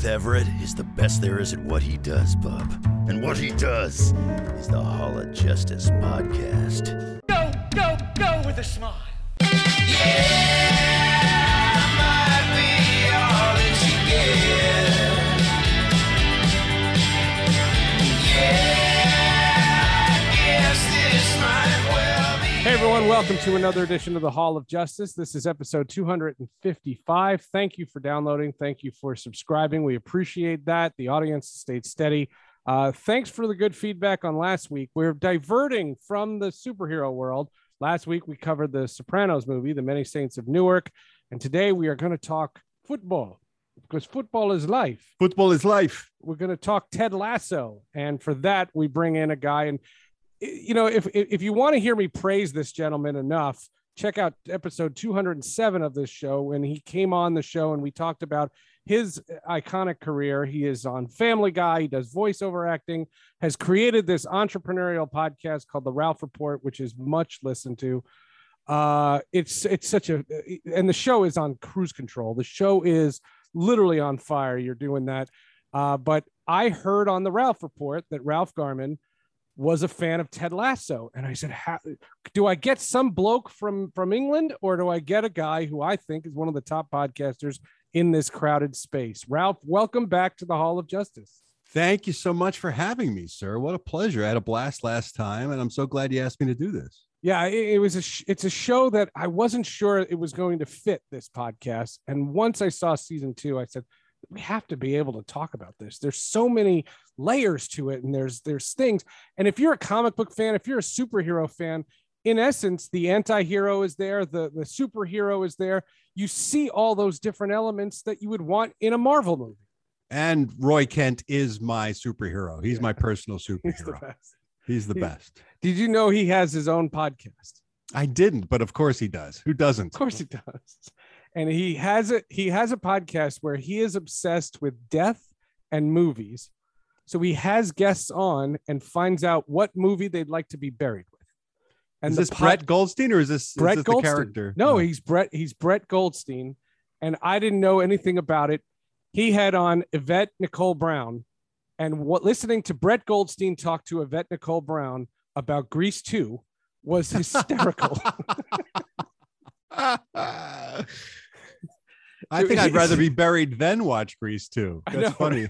Seth Everett is the best there is at what he does, bub. And what he does is the Hall of Justice podcast. Go, go, go with a smile. Hey welcome to another edition of the Hall of Justice. This is episode 255. Thank you for downloading. Thank you for subscribing. We appreciate that. The audience stayed steady. Uh, thanks for the good feedback on last week. We're diverting from the superhero world. Last week we covered the Sopranos movie, The Many Saints of Newark, and today we are going to talk football because football is life Football is life. we're going to talk Ted Lasso, and for that we bring in a guy. And you know, if if you want to hear me praise this gentleman enough, check out episode 207 of this show when he came on the show and we talked about his iconic career. He is on Family Guy. He does voiceover acting. Has created this entrepreneurial podcast called The Ralph Report, which is much listened to. Uh, it's it's such a and the show is on cruise control. The show is literally on fire. You're doing that. Uh, but I heard on the Ralph report that Ralph Garman was a fan of Ted Lasso, and I said, "Do I get some bloke from from England, or do I get a guy who I think is one of the top podcasters in this crowded space?" Ralph, welcome back to the Hall of Justice. Thank you so much for having me, sir. What a pleasure. I had a blast last time, and I'm so glad you asked me to do this. Yeah, it, it was a sh- it's a show that I wasn't sure it was going to fit this podcast, and once I saw season two, I said we have to be able to talk about this. There's so many layers to it, and there's there's things. And if you're a comic book fan, if you're a superhero fan, in essence, the anti-hero is there, the the superhero is there. You see all those different elements that you would want in a Marvel movie. And Roy Kent is my superhero. He's my personal superhero. He's the best. He's the He- best. Did you know he has his own podcast? I didn't, but of course he does. Who doesn't? Of course he does. And he has it. He has a podcast where he is obsessed with death and movies. So he has guests on and finds out what movie they'd like to be buried with. And is this pod- Brett Goldstein or is this, is Brett this Goldstein. the character? No, Oh. he's Brett. He's Brett Goldstein, and I didn't know anything about it. He had on Yvette Nicole Brown, and what listening to Brett Goldstein talk to Yvette Nicole Brown about Grease Two was hysterical. I think I'd rather be buried than watch Grease too. That's funny.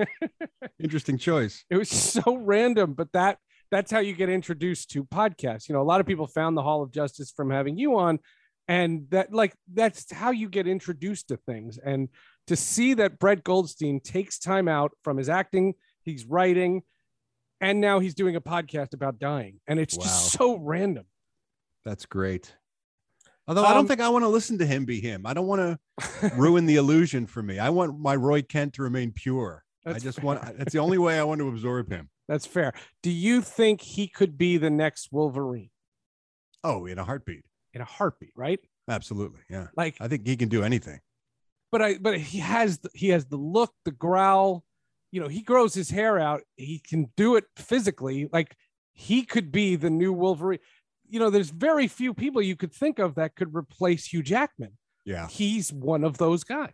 Interesting choice. it was so random, but that that's how you get introduced to podcasts. You know, a lot of people found the Hall of Justice from having you on, and that like that's how you get introduced to things. And to see that Brett Goldstein takes time out from his acting, he's writing, and now he's doing a podcast about dying, and it's just so random. That's great. Although I Um, don't think I want to listen to him be him. I don't want to ruin the illusion for me. I want my Roy Kent to remain pure. I just want that's the only way I want to absorb him. That's fair. Do you think he could be the next Wolverine Oh, in a heartbeat. in a heartbeat? Right? Absolutely. Yeah. Like I think he can do anything. but I but he has the, he has the look, the growl. You know, he grows his hair out. He can do it physically. Like he could be the new Wolverine. You know, there's very few people you could think of that could replace Hugh Jackman. Yeah. He's one of those guys.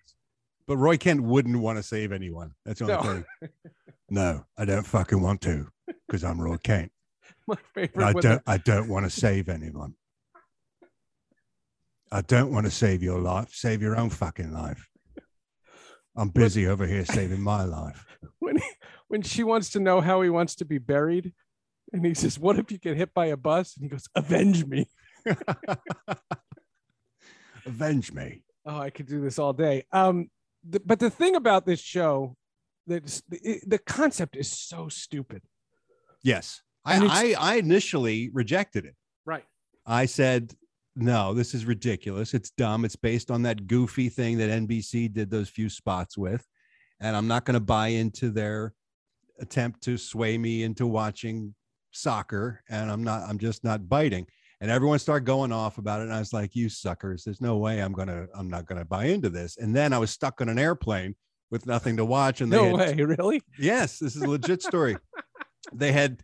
But Roy Kent wouldn't want to save anyone. That's the only No. thing. No, I don't fucking want to because I'm Roy Kent. My favorite. I don't I don't want to save anyone. I don't want to save your life. Save your own fucking life. I'm busy over here saving my life. when he, when she wants to know how he wants to be buried, and he says, "What if you get hit by a bus?" And he goes, "Avenge me." Avenge me. Oh, I could do this all day. Um, th- but the thing about this show, that the, the concept is so stupid. Yes. I, I, I initially rejected it. Right. I said, no, this is ridiculous. It's dumb. It's based on that goofy thing that NBC did those few spots with. And I'm not going to buy into their attempt to sway me into watching soccer. And I'm not, I'm just not biting. And everyone started going off about it. And I was like, you suckers, there's no way I'm going to, I'm not going to buy into this. And then I was stuck on an airplane with nothing to watch. And they No had way, really? Yes, this is a legit story. they had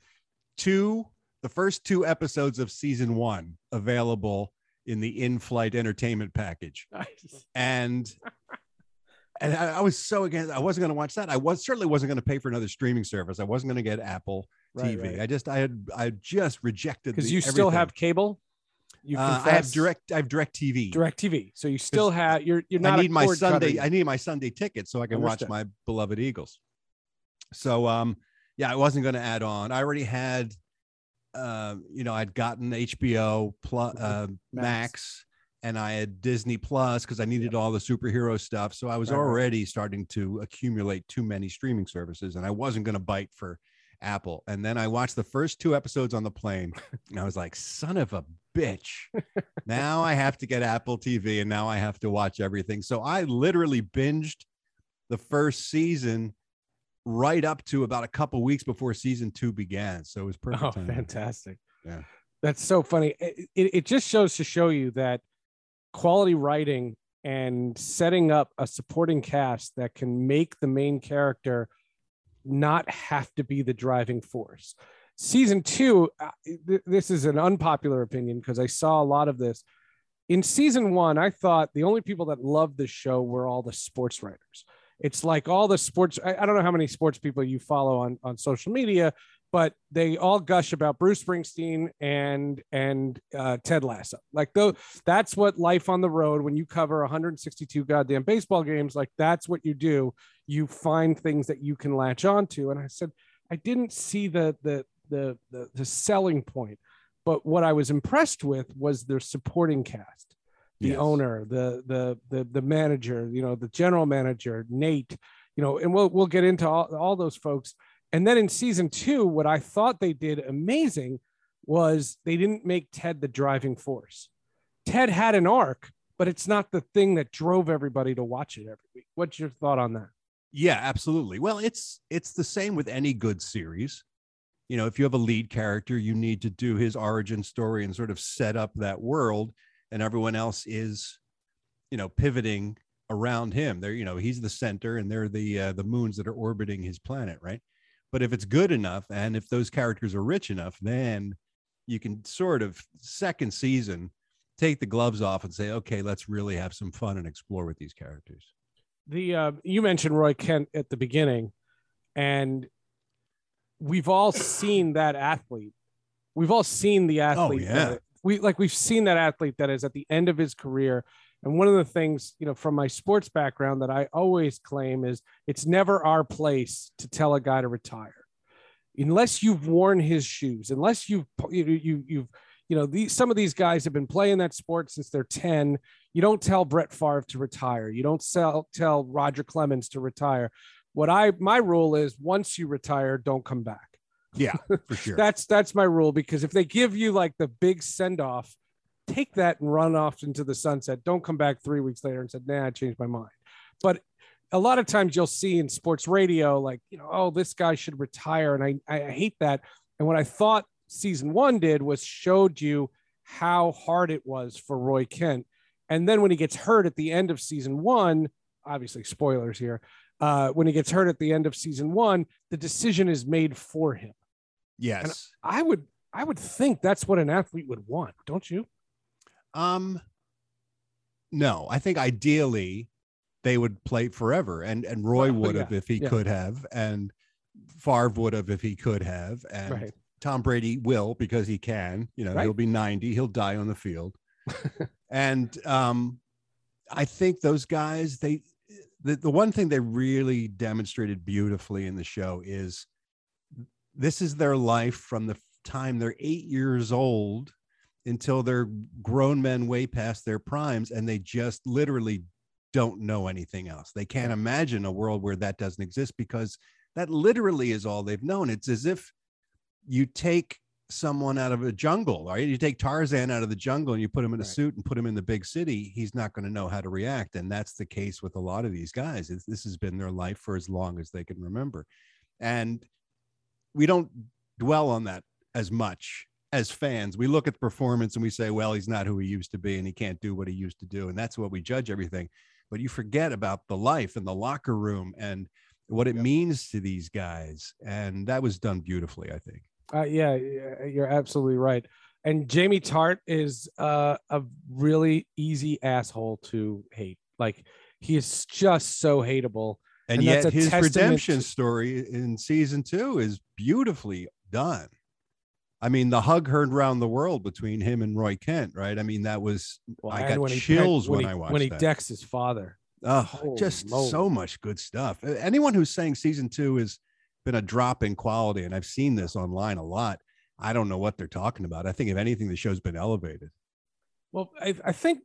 two, the first two episodes of season one available in the in-flight entertainment package, Nice. and and I, I was so against. I wasn't going to watch that. I was certainly wasn't going to pay for another streaming service. I wasn't going to get Apple Right, TV. right. I just I had I just rejected Because the- you still have cable. You Uh, I have direct. I have direct TV. direct TV. So you still have you're you're not. I need my cord cutter Sunday. I need my Sunday ticket so I can Understood. watch my beloved Eagles. So um, yeah, I wasn't going to add on. I already had, um, you know, I'd gotten HBO plus uh, Max. and I had Disney Plus because I needed all the superhero stuff. So I was right. already starting to accumulate too many streaming services, and I wasn't going to bite for Apple. And then I watched the first two episodes on the plane, and I was like, "Son of a bitch!" now I have to get Apple TV, and now I have to watch everything. So I literally binged the first season right up to about a couple weeks before season two began. So it was perfect. Oh, timing. fantastic. Yeah. That's so funny. It, it, it just shows to show you that quality writing and setting up a supporting cast that can make the main character not have to be the driving force. Season two, uh, th- this is an unpopular opinion because I saw a lot of this. In season one, I thought the only people that loved the show were all the sports writers. It's like all the sports. I, I don't know how many sports people you follow on, on social media, but they all gush about Bruce Springsteen and and uh, Ted Lasso. Like though, that's what life on the road. When you cover 162 goddamn baseball games, like that's what you do. You find things that you can latch onto. And I said, I didn't see the the the the, the selling point, but what I was impressed with was their supporting cast the Yes. owner, the the the the manager, you know, the general manager, Nate, you know, and we'll we'll get into all, all those folks. And then in season two, what I thought they did amazing was they didn't make Ted the driving force. Ted had an arc, but it's not the thing that drove everybody to watch it every week. What's your thought on that? Yeah, absolutely. Well, it's it's the same with any good series. You know, if you have a lead character, you need to do his origin story and sort of set up that world, and everyone else is, you know, pivoting around him. They're, you know, he's the center, and they're the uh, the moons that are orbiting his planet, right? But if it's good enough, and if those characters are rich enough, then you can sort of second season take the gloves off and say, okay, let's really have some fun and explore with these characters. the uh, you mentioned Roy Kent at the beginning, and we've all seen that athlete. We've all seen the athlete. Oh, yeah. that- we like we've seen that athlete that is at the end of his career. And one of the things, you know, from my sports background that I always claim is it's never our place to tell a guy to retire. Unless you've worn his shoes, unless you've you you you've you know these some of these guys have been playing that sport since they're 10 you don't tell Brett Favre to retire. You don't sell, tell Roger Clemens to retire. What I my rule is once you retire, don't come back. Yeah, for sure. That's that's my rule because if they give you like the big send off, take that and run off into the sunset. Don't come back three weeks later and say, "Nah, I changed my mind." But a lot of times you'll see in sports radio, like you know, oh, this guy should retire, and I I hate that. And what I thought season one did was showed you how hard it was for Roy Kent. And then when he gets hurt at the end of season one, obviously spoilers here. Uh, when he gets hurt at the end of season one, the decision is made for him. yes. I would I would think that's what an athlete would want, don't you? Um, no, I think ideally they would play forever, and and Roy would yeah, have if he yeah. could have, and Favre would have if he could have, and Right. Tom Brady will because he can. You know, Right. he'll be ninety, he'll die on the field, and um, I think those guys they. The, the one thing they really demonstrated beautifully in the show is this is their life from the time they're eight years old until they're grown men way past their primes and they just literally don't know anything else. They can't imagine a world where that doesn't exist because that literally is all they've known. It's as if you take someone out of a jungle, right? You take Tarzan out of the jungle and you put him in a Right. suit and put him in the big city, he's not going to know how to react. And that's the case with a lot of these guys. It's, this has been their life for as long as they can remember. And we don't dwell on that as much as fans. We look at the performance and we say, well, he's not who he used to be and he can't do what he used to do. And that's what we judge everything. But you forget about the life and the locker room and what it means to these guys. And that was done beautifully, I think. Uh, yeah, yeah, you're absolutely right. And Jamie Tartt is uh, a really easy asshole to hate. Like he is just so hateable. And, And yet his redemption to- story in season two is beautifully done. I mean, the hug heard around the world between him and Roy Kent, right? I mean, that was Well, I got when he chills pecked- when he, I watched when he that. decks his father. Oh, Holy just moly. so much good stuff. Anyone who's saying season two has been a drop in quality, and I've seen this online a lot. I don't know what they're talking about. I think if anything, the show's been elevated. Well, I, I think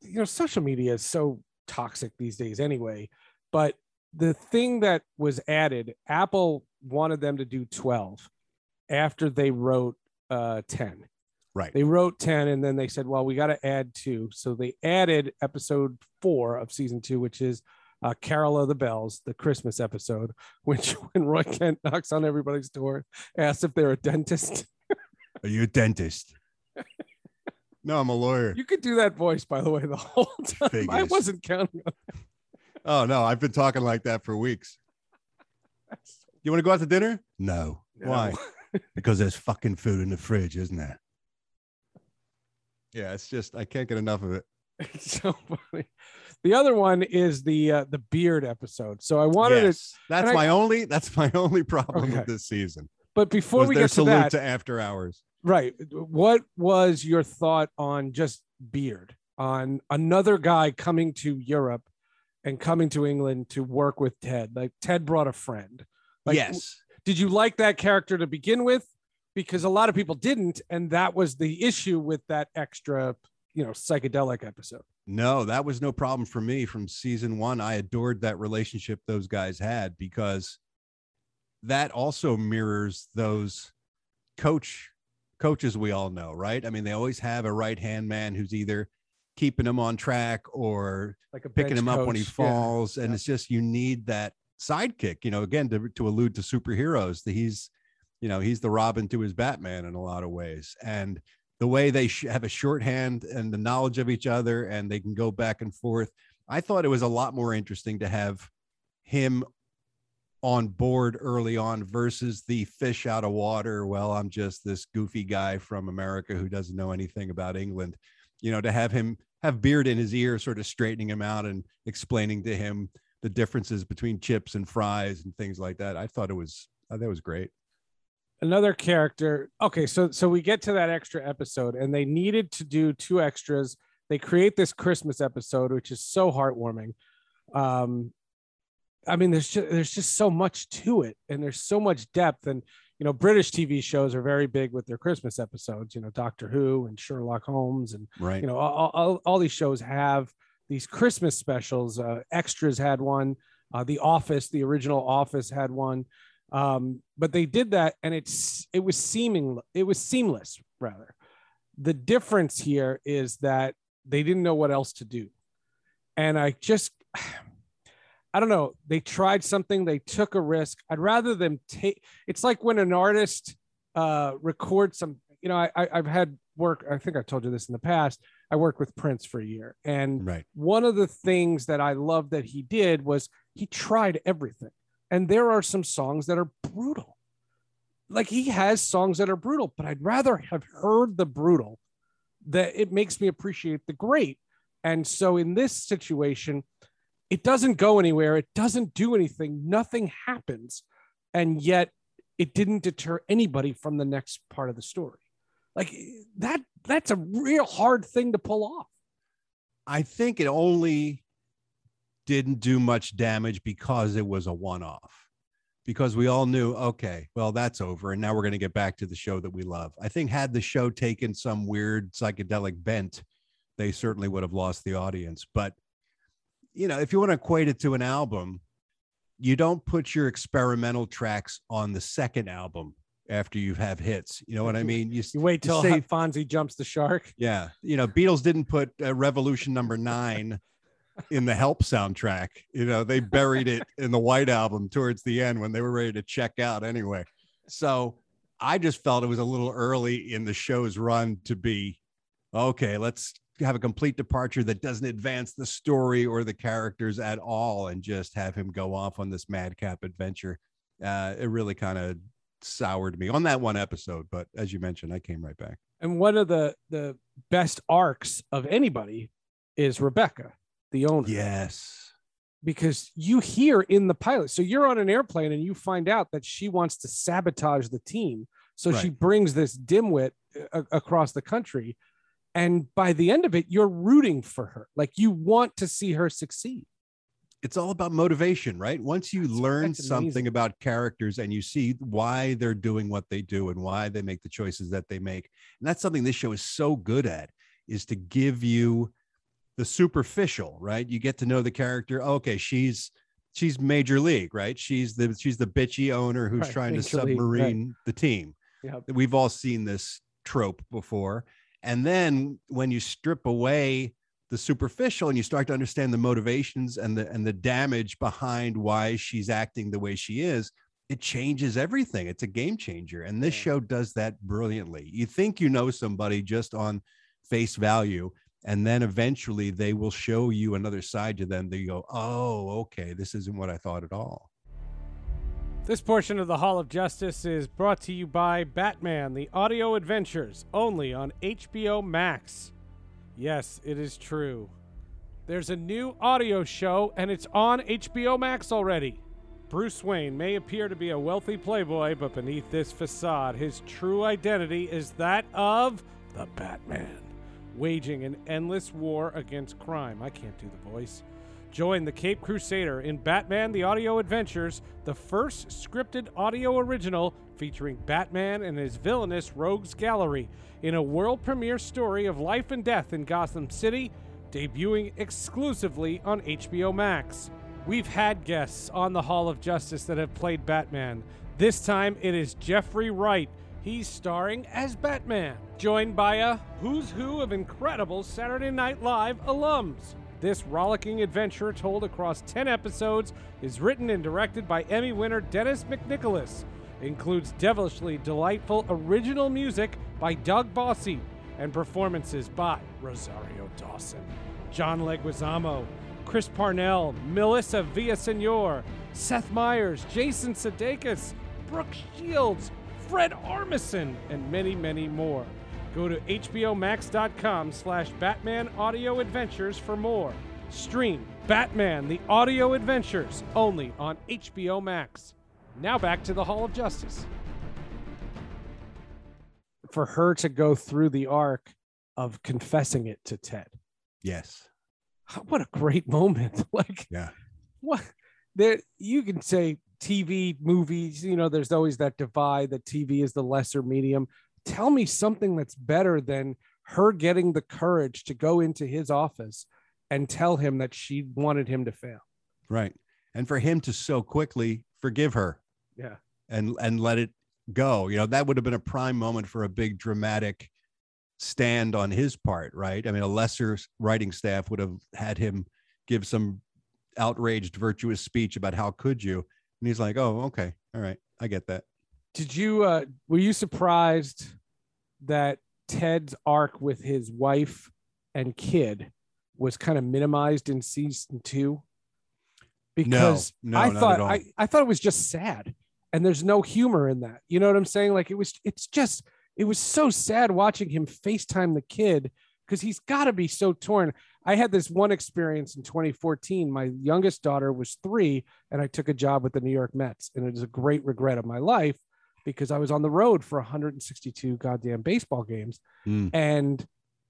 you know social media is so toxic these days anyway. But the thing that was added, Apple wanted them to do 12 after they wrote uh 10. Right. They wrote 10 and then they said, well, we got to add two. So they added episode four of season two, which is uh, Carol of the Bells, the Christmas episode, which when Roy Kent knocks on everybody's door, asks if they're a dentist. Are you a dentist? no, I'm a lawyer. You could do that voice, by the way, the whole time. I wasn't counting on Oh no, I've been talking like that for weeks. You want to go out to dinner? No. No. Why? Because there's fucking food in the fridge, isn't there? Yeah, it's just I can't get enough of it. It's so funny. The other one is the uh, the beard episode. So I wanted it, Yes, that's and I- my only that's my only problem Okay. with this season. but before was we their get to that, to after hours. right? What was your thought on just beard? On another guy coming to Europe and coming to England to work with Ted? Like Ted brought a friend. Like, yes. Did you like that character to begin with? Because a lot of people didn't, and that was the issue with that extra, you know, psychedelic episode. No, that was no problem for me from season one. I adored that relationship those guys had because that also mirrors those coach coaches we all know, right? I mean, they always have a right hand man who's either keeping him on track or Like a picking him up when he coach. Yeah. falls. And yeah. it's just you need that sidekick, you know, again to, to allude to superheroes, that he's, you know, he's the Robin to his Batman in a lot of ways. And the way they sh- have a shorthand and the knowledge of each other and they can go back and forth. I thought it was a lot more interesting to have him on board early on versus the fish out of water. Well, I'm just this goofy guy from America who doesn't know anything about England. You know, to have him have beard in his ear, sort of straightening him out and explaining to him the differences between chips and fries and things like that. I thought it was, I thought it was great. another character okay so so we get to that extra episode and they needed to do two extras they create this christmas episode which is so heartwarming um i mean there's just there's just so much to it and there's so much depth and you know british tv shows are very big with their christmas episodes you know doctor who and sherlock holmes and Right. you know all, all, all these shows have these christmas specials uh, extras had one uh, the office the original office had one. Um, but they did that and it's it was seeming it was seamless rather. The difference here is that they didn't know what else to do. And i just i don't know they tried something they took a risk. I'd rather them take it's like when an artist uh records some you know I, I i've had work i think i told you this in the past i worked with prince for a year and right. one of the things that I love that he did was he tried everything. And there are some songs that are brutal. Like he has songs that are brutal, but I'd rather have heard the brutal that it makes me appreciate the great. And so in this situation, it doesn't go anywhere. It doesn't do anything. Nothing happens. And yet it didn't deter anybody from the next part of the story. Like that, that's a real hard thing to pull off. I think it only didn't do much damage because it was a one off. because we all knew, okay, well, that's over. And now we're going to get back to the show that we love. I think had the show taken some weird psychedelic bent, they certainly would have lost the audience. But, you know, if you want to equate it to an album, you don't put your experimental tracks on the second album after you have hits. You know what I mean? You, You wait till say- Fonzie jumps the shark. yeah, you know, Beatles didn't put uh, Revolution Number Nine in the Help soundtrack. You know, they buried it in the White Album towards the end when they were ready to check out anyway. So I just felt it was a little early in the show's run to be okay. Let's have a complete departure that doesn't advance the story or the characters at all, and just have him go off on this madcap adventure. Uh, it really kind of soured me on that one episode, but as you mentioned, I came right back. And one of the the best arcs of anybody is Rebecca, the owner. Yes. because you hear in the pilot. So you're on an airplane and you find out that she wants to sabotage the team. So she brings this dimwit a- across the country. And by the end of it, you're rooting for her. Like you want to see her succeed. It's all about motivation, right? Once you That's- learn that's something about characters and you see why they're doing what they do and why they make the choices that they make, and that's something this show is so good at, is to give you the superficial, right? You get to know the character. Okay, she's she's major league, right? She's the she's the bitchy owner who's Right, trying to league, right. submarine the team. Yep. We've all seen this trope before. And then when you strip away the superficial and you start to understand the motivations and the and the damage behind why she's acting the way she is, it changes everything. It's a game changer. And this Yeah. show does that brilliantly. You think you know somebody just on face value, and then eventually they will show you another side to them that you go, oh, okay, this isn't what I thought at all. This portion of the Hall of Justice is brought to you by Batman: The Audio Adventures, only on HBO Max. Yes, it is true. There's a new audio show and it's on HBO Max already. Bruce Wayne may appear to be a wealthy playboy, but beneath this facade, his true identity is that of the Batman, waging an endless war against crime. I can't do the voice. Join the Cape Crusader in Batman the Audio Adventures, the first scripted audio original featuring Batman and his villainous rogues gallery in a world premiere story of life and death in Gotham City, debuting exclusively on HBO Max. We've had guests on the Hall of Justice that have played Batman. This time it is Jeffrey Wright. He's starring as Batman, joined by a who's who of incredible Saturday Night Live alums. This rollicking adventure, told across 10 episodes, is written and directed by Emmy winner Dennis McNicholas. Includes devilishly delightful original music by Doug Bossy and performances by Rosario Dawson, John Leguizamo, Chris Parnell, Melissa Villasenor, Seth Meyers, Jason Sudeikis, Brooke Shields, Fred Armisen, and many, many more. Go to hbomax.com slash Batman Audio Adventures for more. Stream Batman The Audio Adventures only on HBO Max. Now back to the Hall of Justice. For her to go through the arc of confessing it to Ted. Yes. What a great moment. Like Yeah. what there you can say TV movies, you know, there's always that divide that TV is the lesser medium. Tell me something that's better than her getting the courage to go into his office and tell him that she wanted him to fail. Right. And for him to so quickly forgive her Yeah. and and let it go, you know, that would have been a prime moment for a big dramatic stand on his part, right? I mean, a lesser writing staff would have had him give some outraged virtuous speech about how could you? And he's like, "Oh, okay. All right. I get that." Did you uh were you surprised that Ted's arc with his wife and kid was kind of minimized in season two? Because no, I not at thought. I, I thought it was just sad and there's no humor in that. You know what I'm saying? Like it was it's just it was so sad watching him FaceTime the kid because he's got to be so torn. I had this one experience in 2014. My youngest daughter was three, and I took a job with the New York Mets, and it is a great regret of my life because I was on the road for 162 goddamn baseball games, Mm. and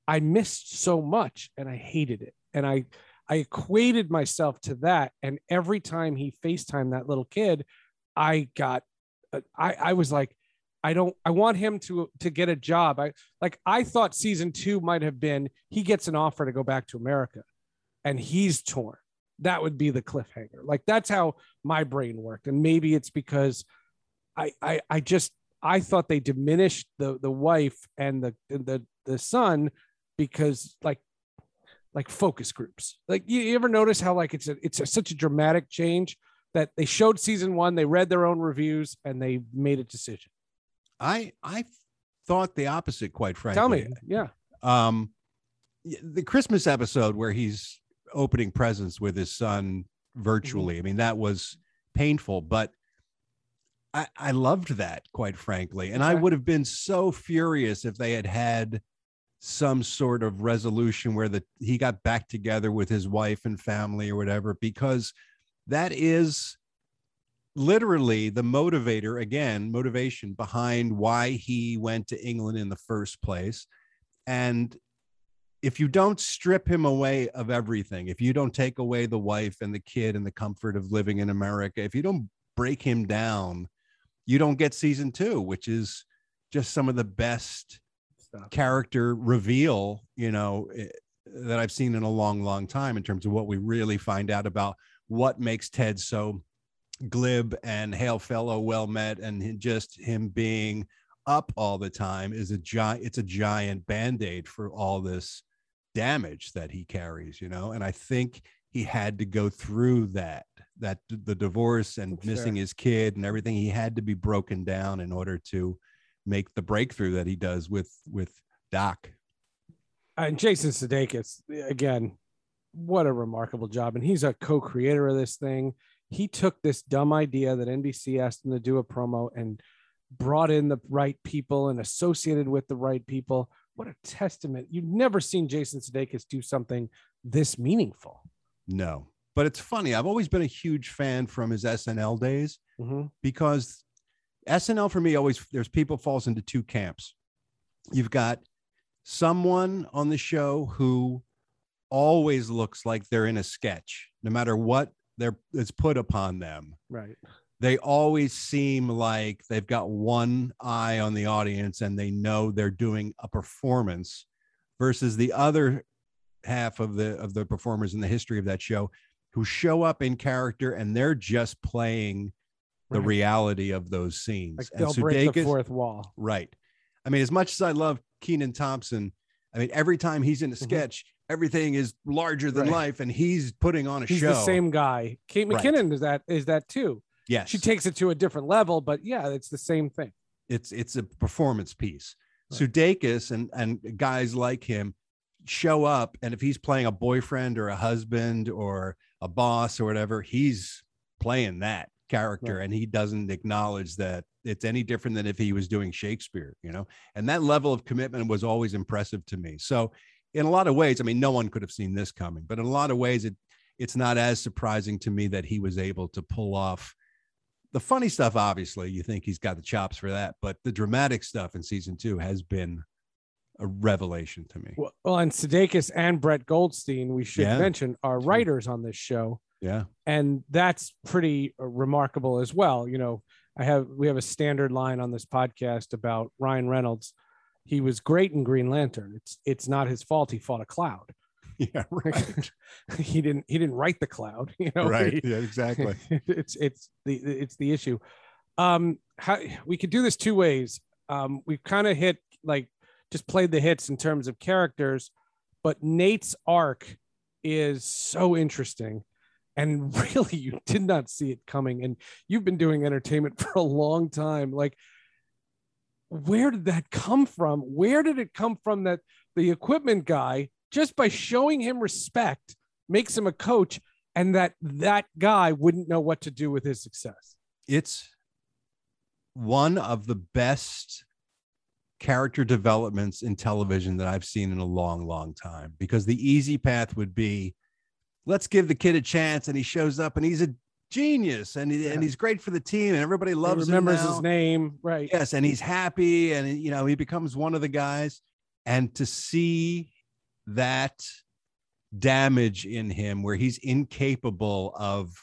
I missed so much, and I hated it, and I I equated myself to that, and every time he FaceTime that little kid, I got, uh, I I was like, I don't, I want him to to get a job. I like, I thought season two might have been he gets an offer to go back to America, and he's torn. That would be the cliffhanger. Like that's how my brain worked, and maybe it's because I I I just I thought they diminished the the wife and the the the son because like like focus groups. Like you, you ever notice how like it's a it's a, such a dramatic change that they showed season one, they read their own reviews, and they made a decision. I I thought the opposite, quite frankly. Tell me, yeah, Um, the Christmas episode where he's opening presents with his son virtually. I mean, that was painful, but I, I loved that, quite frankly. And I would have been so furious if they had had some sort of resolution where the he got back together with his wife and family or whatever, because that is literally the motivator again motivation behind why he went to england in the first place and if you don't strip him away of everything if you don't take away the wife and the kid and the comfort of living in america if you don't break him down you don't get season two which is just some of the best Stuff. character reveal you know eh, that i've seen in a long long time in terms of what we really find out about what makes ted so glib and hail fellow well met and just him being up all the time is a giant it's a giant band-aid for all this damage that he carries you know and i think he had to go through that that the divorce and Sure. missing his kid and everything he had to be broken down in order to make the breakthrough that he does with with doc uh, and Jason Sudeikis again, what a remarkable job, and he's a co-creator of this thing. He took this dumb idea that NBC asked him to do a promo and brought in the right people and associated with the right people. What a testament! You've never seen Jason Sudeikis do something this meaningful. no but it's funny i've always been a huge fan from his snl days Mhm. because SNL for me always there's people falls into two camps. You've got someone on the show who always looks like they're in a sketch, no matter what they're is put upon them. Right. They always seem like they've got one eye on the audience and they know they're doing a performance versus the other half of the of the performers in the history of that show who show up in character and they're just playing the Right. reality of those scenes. Like And they'll break the fourth wall. Right. I mean, as much as I love Kenan Thompson, I mean, every time he's in a sketch, everything is larger than Mm-hmm. Right. life, and he's putting on a He's show. the same guy. Kate Right. McKinnon is that is that too. Yes, She takes it to a different level, but yeah, it's the same thing. it's it's a performance piece. Right. Sudeikis and and guys like him show up, and if he's playing a boyfriend or a husband or a boss or whatever, he's playing that character, Right. and he doesn't acknowledge that it's any different than if he was doing Shakespeare, you know. And that level of commitment was always impressive to me. So, in a lot of ways, I mean, no one could have seen this coming, but in a lot of ways, it it's not as surprising to me that he was able to pull off the funny stuff obviously you think he's got the chops for that but the dramatic stuff in season two has been a revelation to me Well, well, and Sudeikis and Brett Goldstein, we should Yeah. mention, are writers on this show, yeah and that's pretty uh, remarkable as well. You know, I have we have a standard line on this podcast about Ryan Reynolds. He was great in Green Lantern. It's it's not his fault. He fought a cloud. yeah right he didn't he didn't write the cloud. You know, right He- yeah exactly it's it's the it's the issue. Um, how we could do this two ways. Um, we've kind of hit like just played the hits in terms of characters, but Nate's arc is so interesting. And really, you did not see it coming. And you've been doing entertainment for a long time. Like, where did that come from? Where did it come from that the equipment guy, just by showing him respect, makes him a coach, and that that guy wouldn't know what to do with his success? it's one of the best character developments in television that I've seen in a long, long time. Because the easy path would be, let's give the kid a chance, and he shows up, and he's a genius, and he, and he's great for the team, and everybody He loves remembers him his name, right? Yes, and he's happy, and you know he becomes one of the guys. And to see that damage in him, where he's incapable of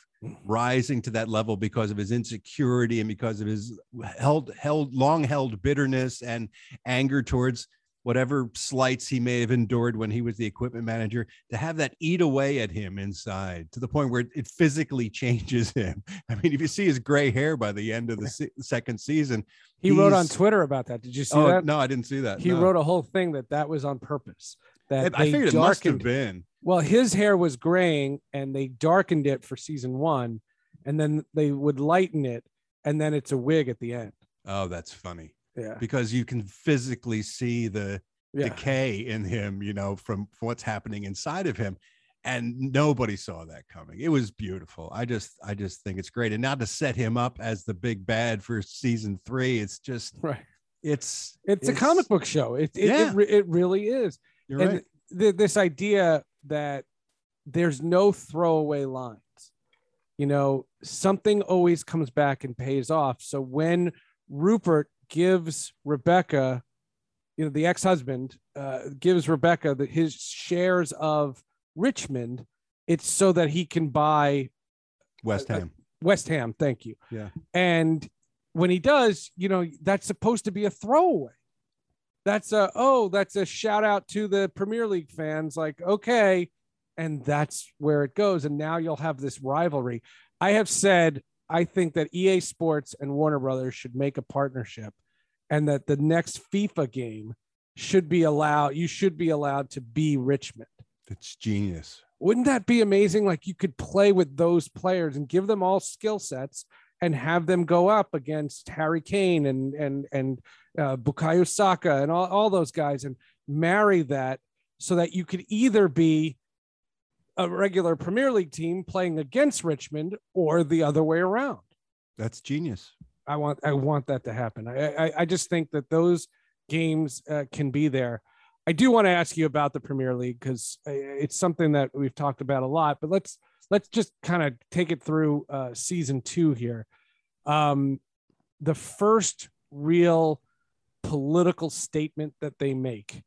rising to that level because of his insecurity and because of his held held long held bitterness and anger towards whatever slights he may have endured when he was the equipment manager to have that eat away at him inside to the point where it physically changes him i mean if you see his gray hair by the end of the se- second season He wrote on Twitter about that. Did you see oh that? no i didn't see that He no. wrote a whole thing that that was on purpose. That i figured it must have been Well, his hair was graying and they darkened it for season one, and then they would lighten it, and then it's a wig at the end. oh that's funny Yeah. because you can physically see the Yeah. decay in him, you know, from, from what's happening inside of him. And nobody saw that coming. It was beautiful. I just, I just think it's great. And now to set him up as the big bad for season three, it's just, Right. it's, It's, a comic book show. It it, Yeah. it, it really is. You're and right. th- this idea that there's no throwaway lines you know something always comes back and pays off so when rupert gives rebecca you know the ex-husband uh, gives rebecca the, his shares of richmond it's so that he can buy West uh, Ham. west ham thank you Yeah. and when he does you know that's supposed to be a throwaway that's a oh that's a shout out to the premier league fans like okay. And that's where it goes. And now you'll have this rivalry. I have said i think that ea sports and warner brothers should make a partnership and that the next fifa game should be allowed you should be allowed to be richmond. It's genius. wouldn't that be amazing? Like you could play with those players and give them all skill sets and have them go up against Harry Kane and and and uh, Bukayo Saka and all, all those guys and marry that so that you could either be a regular Premier League team playing against Richmond or the other way around. That's genius. I want I want that to happen. I I, I just think that those games uh, can be there. I do want to ask you about the Premier League because it's something that we've talked about a lot. But let's let's just kind of take it through uh, season two here. Um, the first real political statement that they make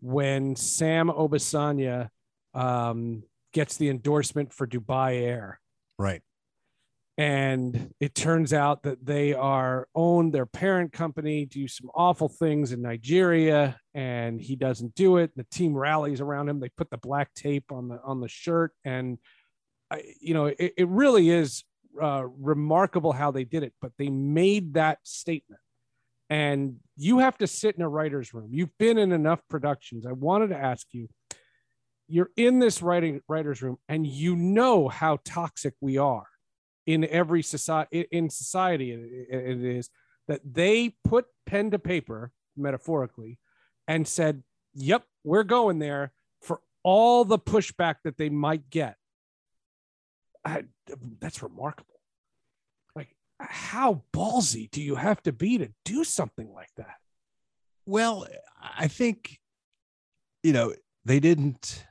when Sam Obisanya um, gets the endorsement for Dubai Air Right. and it turns out that they are own their parent company do some awful things in nigeria and he doesn't do it the team rallies around him they put the black tape on the on the shirt and I, you know it, it really is uh, remarkable how they did it but they made that statement. And you have to sit in a writer's room. You've been in enough productions. I wanted to ask you you're in this writing writer's room and you know how toxic we are in every society in society it, it is that they put pen to paper metaphorically and said yep we're going there for all the pushback that they might get I, that's remarkable like how ballsy do you have to be to do something like that Well, I think, you know, they didn't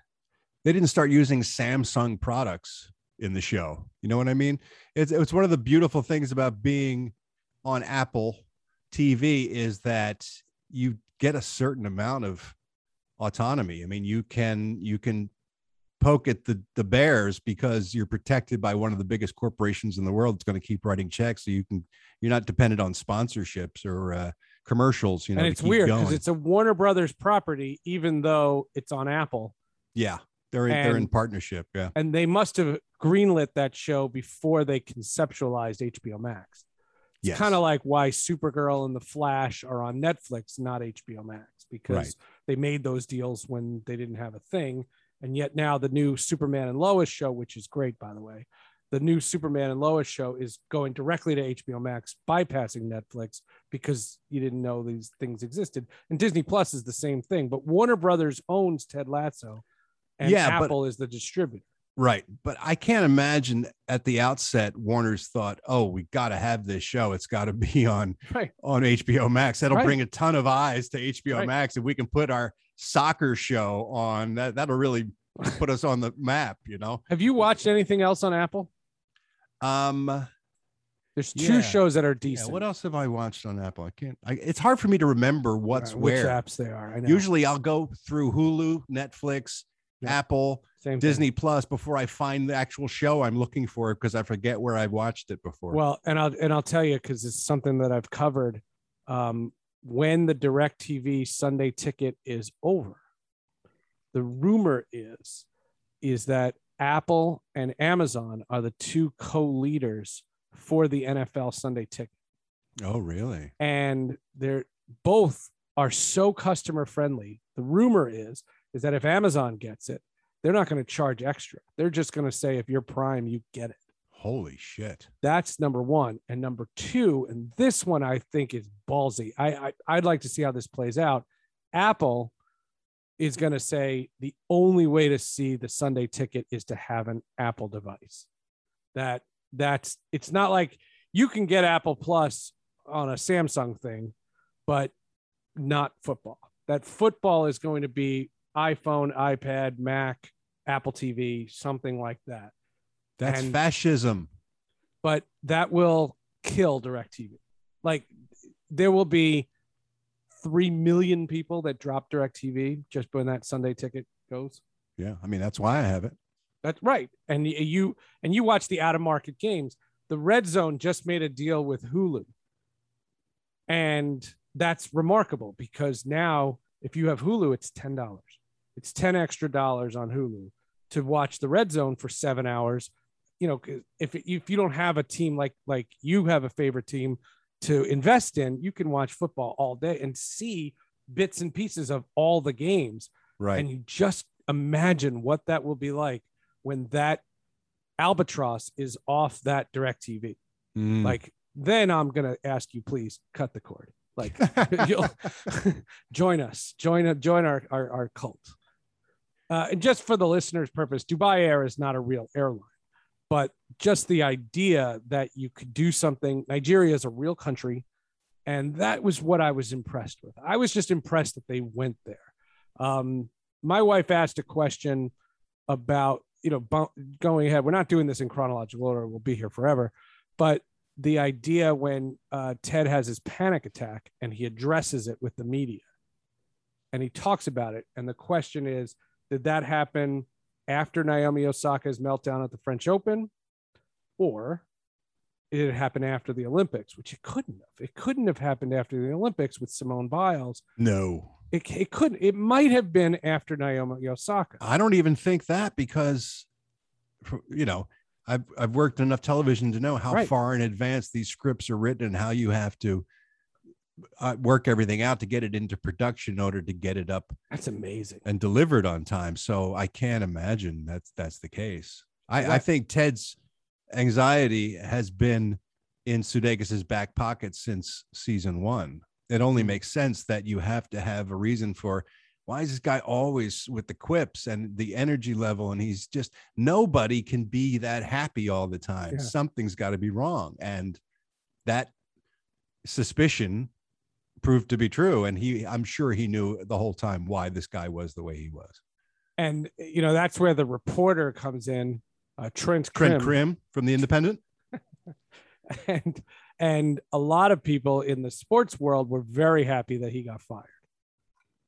they didn't start using Samsung products in the show. You know what I mean? It's it's one of the beautiful things about being on Apple TV is that you get a certain amount of autonomy. I mean, you can you can poke at the the bears because you're protected by one of the biggest corporations in the world that's going to keep writing checks so you can you're not dependent on sponsorships or uh, commercials you know and it's weird because it's a warner brothers property even though it's on apple yeah they're in, they're in partnership yeah and they must have greenlit that show before they conceptualized HBO Max. It's Yes. kind of like why Supergirl and The Flash are on Netflix, not HBO Max, because Right. they made those deals when they didn't have a thing. And yet now the new Superman and Lois show, which is great, by the way, the new Superman and Lois show is going directly to HBO Max, bypassing Netflix because you didn't know these things existed. And Disney Plus is the same thing, but Warner Brothers owns Ted Lasso, and Yeah, but- Apple is the distributor. right but i can't imagine at the outset warner's thought oh we got to have this show it's got to be on Right. on hbo max that'll Right. bring a ton of eyes to hbo Right. max if we can put our soccer show on that that'll really put us on the map you know Have you watched anything else on Apple? um There's two Yeah. shows that are yeah, decent. what else have i watched on apple i can't I, it's hard for me to remember what's Uh, which where apps they are. I know. Usually I'll go through Hulu, Netflix, Yeah. Apple, Same thing. Disney Plus before I find the actual show I'm looking for because I forget where I've watched it before. Well, and I'll and I'll tell you because it's something that I've covered. Um, when the DirecTV Sunday ticket is over, the rumor is is that Apple and Amazon are the two co-leaders for the NFL Sunday ticket, oh, really? and they're both are so customer friendly. The rumor is is that if Amazon gets it, they're not going to charge extra. They're just going to say if you're Prime, you get it. Holy shit. That's number one. And number two, and this one I think is ballsy. I, I I'd like to see how this plays out. Apple is going to say the only way to see the Sunday ticket is to have an Apple device. That that's it's not like you can get Apple Plus on a Samsung thing, but not football. That football is going to be iPhone, iPad, Mac, Apple TV, something like that That's And- fascism. but that will kill DirecTV. Like there will be three million people that drop DirecTV just when that Sunday ticket goes. Yeah. I mean, that's why I have it. That's right. And you and you watch the out of market games. The Red Zone just made a deal with Hulu. And that's remarkable because now if you have Hulu, it's $10. It's 10 extra dollars on Hulu to watch the Red Zone for 7 hours. You know if if you don't have a team like like you have a favorite team to invest in, you can watch football all day and see bits and pieces of all the games. Right. and you just imagine what that will be like when that albatross is off that directv Mm. like then i'm going to ask you please cut the cord. Like you'll join us join join our our, our cult. Uh, and just for the listeners purpose dubai air is not a real airline but just the idea that you could do something nigeria is a real country and that was what i was impressed with. I was just impressed that they went there. Um, my wife asked a question about you know going ahead we're not doing this in chronological order we'll be here forever but the idea when uh, ted has his panic attack and he addresses it with the media and he talks about it and the question is did that happen after naomi osaka's meltdown at the french open or did it happen after the olympics which it couldn't have it couldn't have happened after the olympics with simone biles no. it, it couldn't it might have been after naomi osaka I don't even think that because, you know, I've I've worked enough television to know how Right. far in advance these scripts are written and how you have to uh, work everything out to get it into production in order to get it up that's amazing and delivered on time. So I can't imagine that's that's the case. I, I think Ted's anxiety has been in Sudeikis's back pocket since season one. It only Mm. makes sense that you have to have a reason for why is this guy always with the quips and the energy level, and he's just nobody can be that happy all the time. Yeah. Something's got to be wrong, and that suspicion proved to be true. And he, I'm sure he knew the whole time why this guy was the way he was. and you know that's where the reporter comes in uh, trent Trent Crimm, Crimm from the Independent. and and a lot of people in the sports world were very happy that he got fired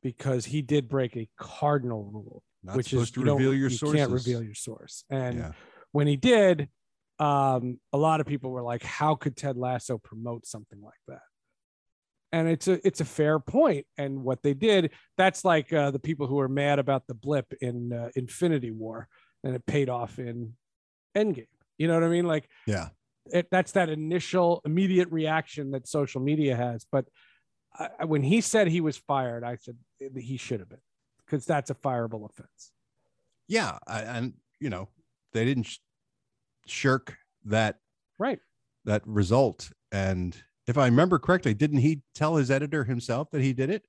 because he did break a cardinal rule Not which is to you reveal your you sources. can't reveal your source and Yeah. when he did um, a lot of people were like how could ted lasso promote something like that and it's a it's a fair point and what they did that's like uh, the people who are mad about the blip in uh, infinity war and it paid off in endgame you know what i mean like Yeah. it, that's that initial immediate reaction that social media has but I, when he said he was fired i said he should have been because that's a fireable offense Yeah. I, and, you know, they didn't sh- shirk that right that result. And if I remember correctly, didn't he tell his editor himself that he did it?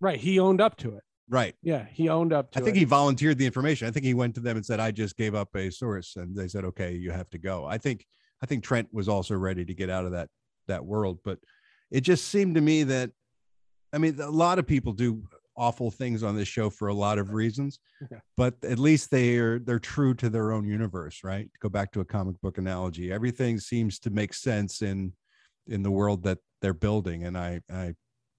right he owned up to it Right. yeah he owned up to I think it he volunteered the information. I think he went to them and said, "I just gave up a source," and they said, "Okay, you have to go." I think I think Trent was also ready to get out of that that world, but it just seemed to me that, I mean, a lot of people do awful things on this show for a lot of reasons, Yeah. but at least they are they're true to their own universe, right? To Go back to a comic book analogy. Everything seems to make sense in in the world that they're building, and I I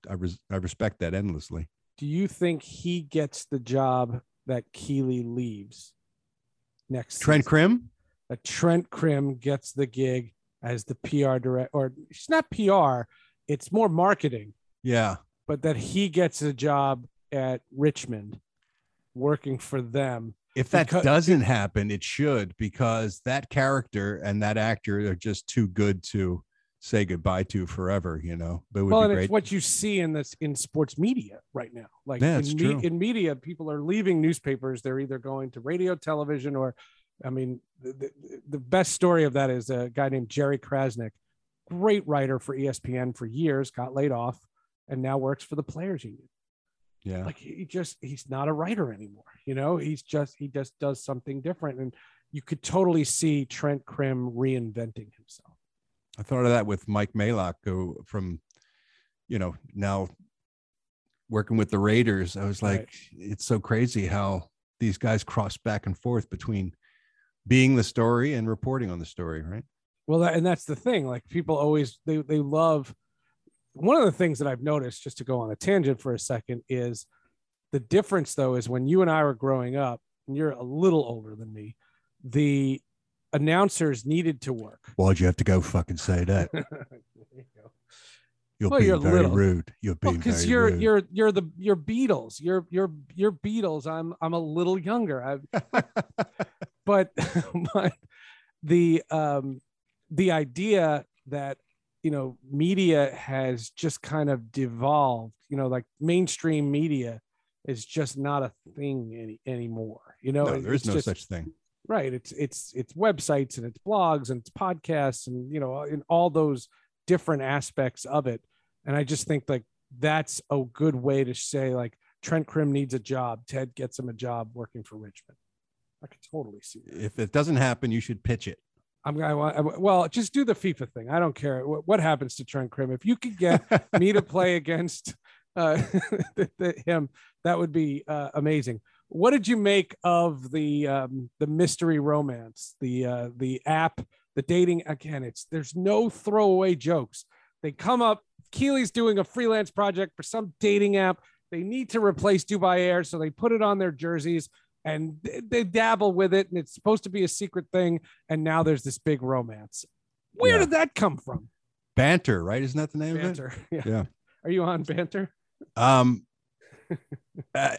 I, res- I respect that endlessly. do you think he gets the job that Keeley leaves next Trent season. Crimm. that Trent Crimm gets the gig as the PR director, or it's not PR, it's more marketing, Yeah. but that he gets a job at Richmond working for them. If that Because- doesn't happen, it should because that character and that actor are just too good to say goodbye to forever. You know, but it would well, be and great. it's what you see in this in sports media right now. Like Yeah, in, me- in media, people are leaving newspapers. They're either going to radio, television, or I mean, the, the, best story of that is a guy named Jerry Crasnick, great writer for ESPN for years, got laid off, and now works for the Players Union. yeah. Like he just he's not a writer anymore. You know, he's just he just does something different, and you could totally see Trent Crimm reinventing himself. I thought of that with Mike Mayock, who from, you know, now working with the Raiders. I was like, Right. it's so crazy how these guys cross back and forth between being the story and reporting on the story, right? Well, that, and that's the thing. Like people always they they love. One of the things that I've noticed, just to go on a tangent for a second, is the difference. Though, is when you and I were growing up, and you're a little older than me, the announcers needed to work. Why'd you have to go fucking say that? You're Well, being you're very little. rude. You're being because very you're rude. you're you're the you're Beatles. You're you're you're Beatles. I'm I'm a little younger. I, but but the um the idea that you know media has just kind of devolved you know like mainstream media is just not a thing any anymore you know no, there is no just- such thing. Right. It's it's it's websites and it's blogs and it's podcasts and you know in all those different aspects of it. And i just think like that's a good way to say like trent crimm needs a job. Ted gets him a job working for richmond. I could totally see that. If it doesn't happen, you should pitch it. i'm I- well just do the fifa thing. I don't care. What, what happens to trent crimm? If you could get me to play against uh, him, that would be uh, amazing. What did you make of the um, the mystery romance, the uh, the app, the dating? Again, it's there's no throwaway jokes. They come up. Keeley's doing a freelance project for some dating app. They need to replace Dubai Air, so they put it on their jerseys and they, dabble with it, and it's supposed to be a secret thing. And now there's this big romance. Where Yeah. did that come from? Banter, right? Isn't that the name of Banter. Yeah. Yeah. Are you on banter? Um, uh,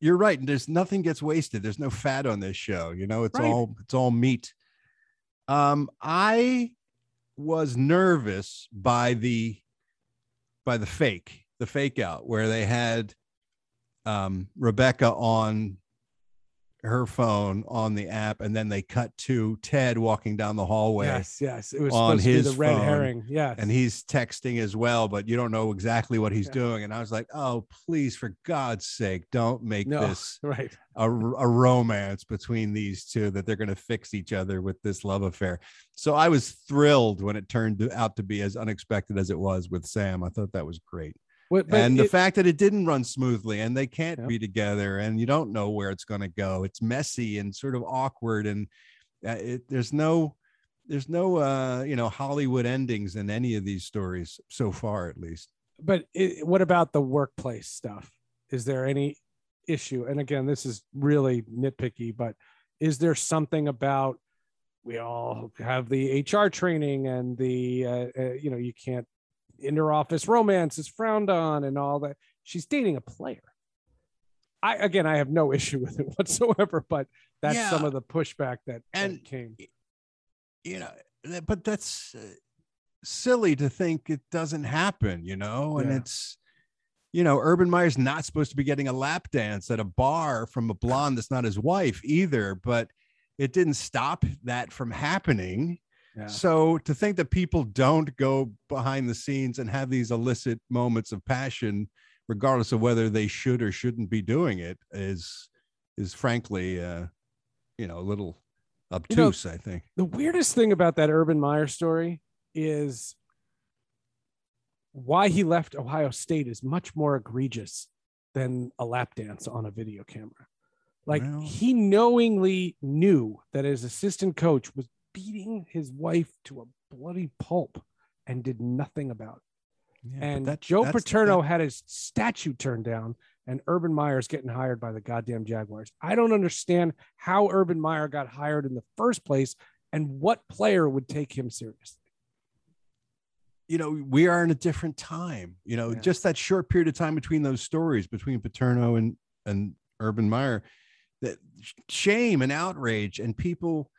you're right. And There's nothing gets wasted. There's no fat on this show. You know, it's Right. all it's all meat. Um, I was nervous by the by the fake, the fake out where they had um Rebecca on her phone on the app, and then they cut to Ted walking down the hallway. Yes, yes. It was on supposed to be his the red phone, herring. Yes. and he's texting as well, but you don't know exactly what he's Yeah. doing. And I was like, oh, please, for God's sake, don't make no, this right. a, a romance between these two that they're going to fix each other with this love affair. So I was thrilled when it turned out to be as unexpected as it was with Sam. I thought that was great. What, and the fact that it didn't run smoothly and they can't Yep. be together and you don't know where it's going to go. It's messy and sort of awkward and uh, it, there's no there's no uh you know hollywood endings in any of these stories so far at least but it, what about the workplace stuff? Is there any issue? And again, this is really nitpicky, but is there something about we all have the HR training and the uh, uh, you know you can't inter-office romance is frowned on and all that. She's dating a player. I again, I have no issue with it whatsoever, but that's some of the pushback that, that And- came. you know but that's uh, silly to think it doesn't happen you know and Yeah. it's you know urban meyer's not supposed to be getting a lap dance at a bar from a blonde that's not his wife either but it didn't stop that from happening Yeah. So to think that people don't go behind the scenes and have these illicit moments of passion, regardless of whether they should or shouldn't be doing it, is is frankly, uh, you know, a little You know, obtuse. I think. the weirdest thing about that Urban Meyer story is why he left Ohio State is much more egregious than a lap dance on a video camera. Like Well- he knowingly knew that his assistant coach was beating his wife to a bloody pulp and did nothing about it. Yeah, and that- Joe Paterno that- had his statue turned down and Urban Meyer's getting hired by the goddamn Jaguars. I don't understand how Urban Meyer got hired in the first place and what player would take him seriously. you know, we are in a different time. You know, Yeah. just that short period of time between those stories between Paterno and and Urban Meyer, that shame and outrage and people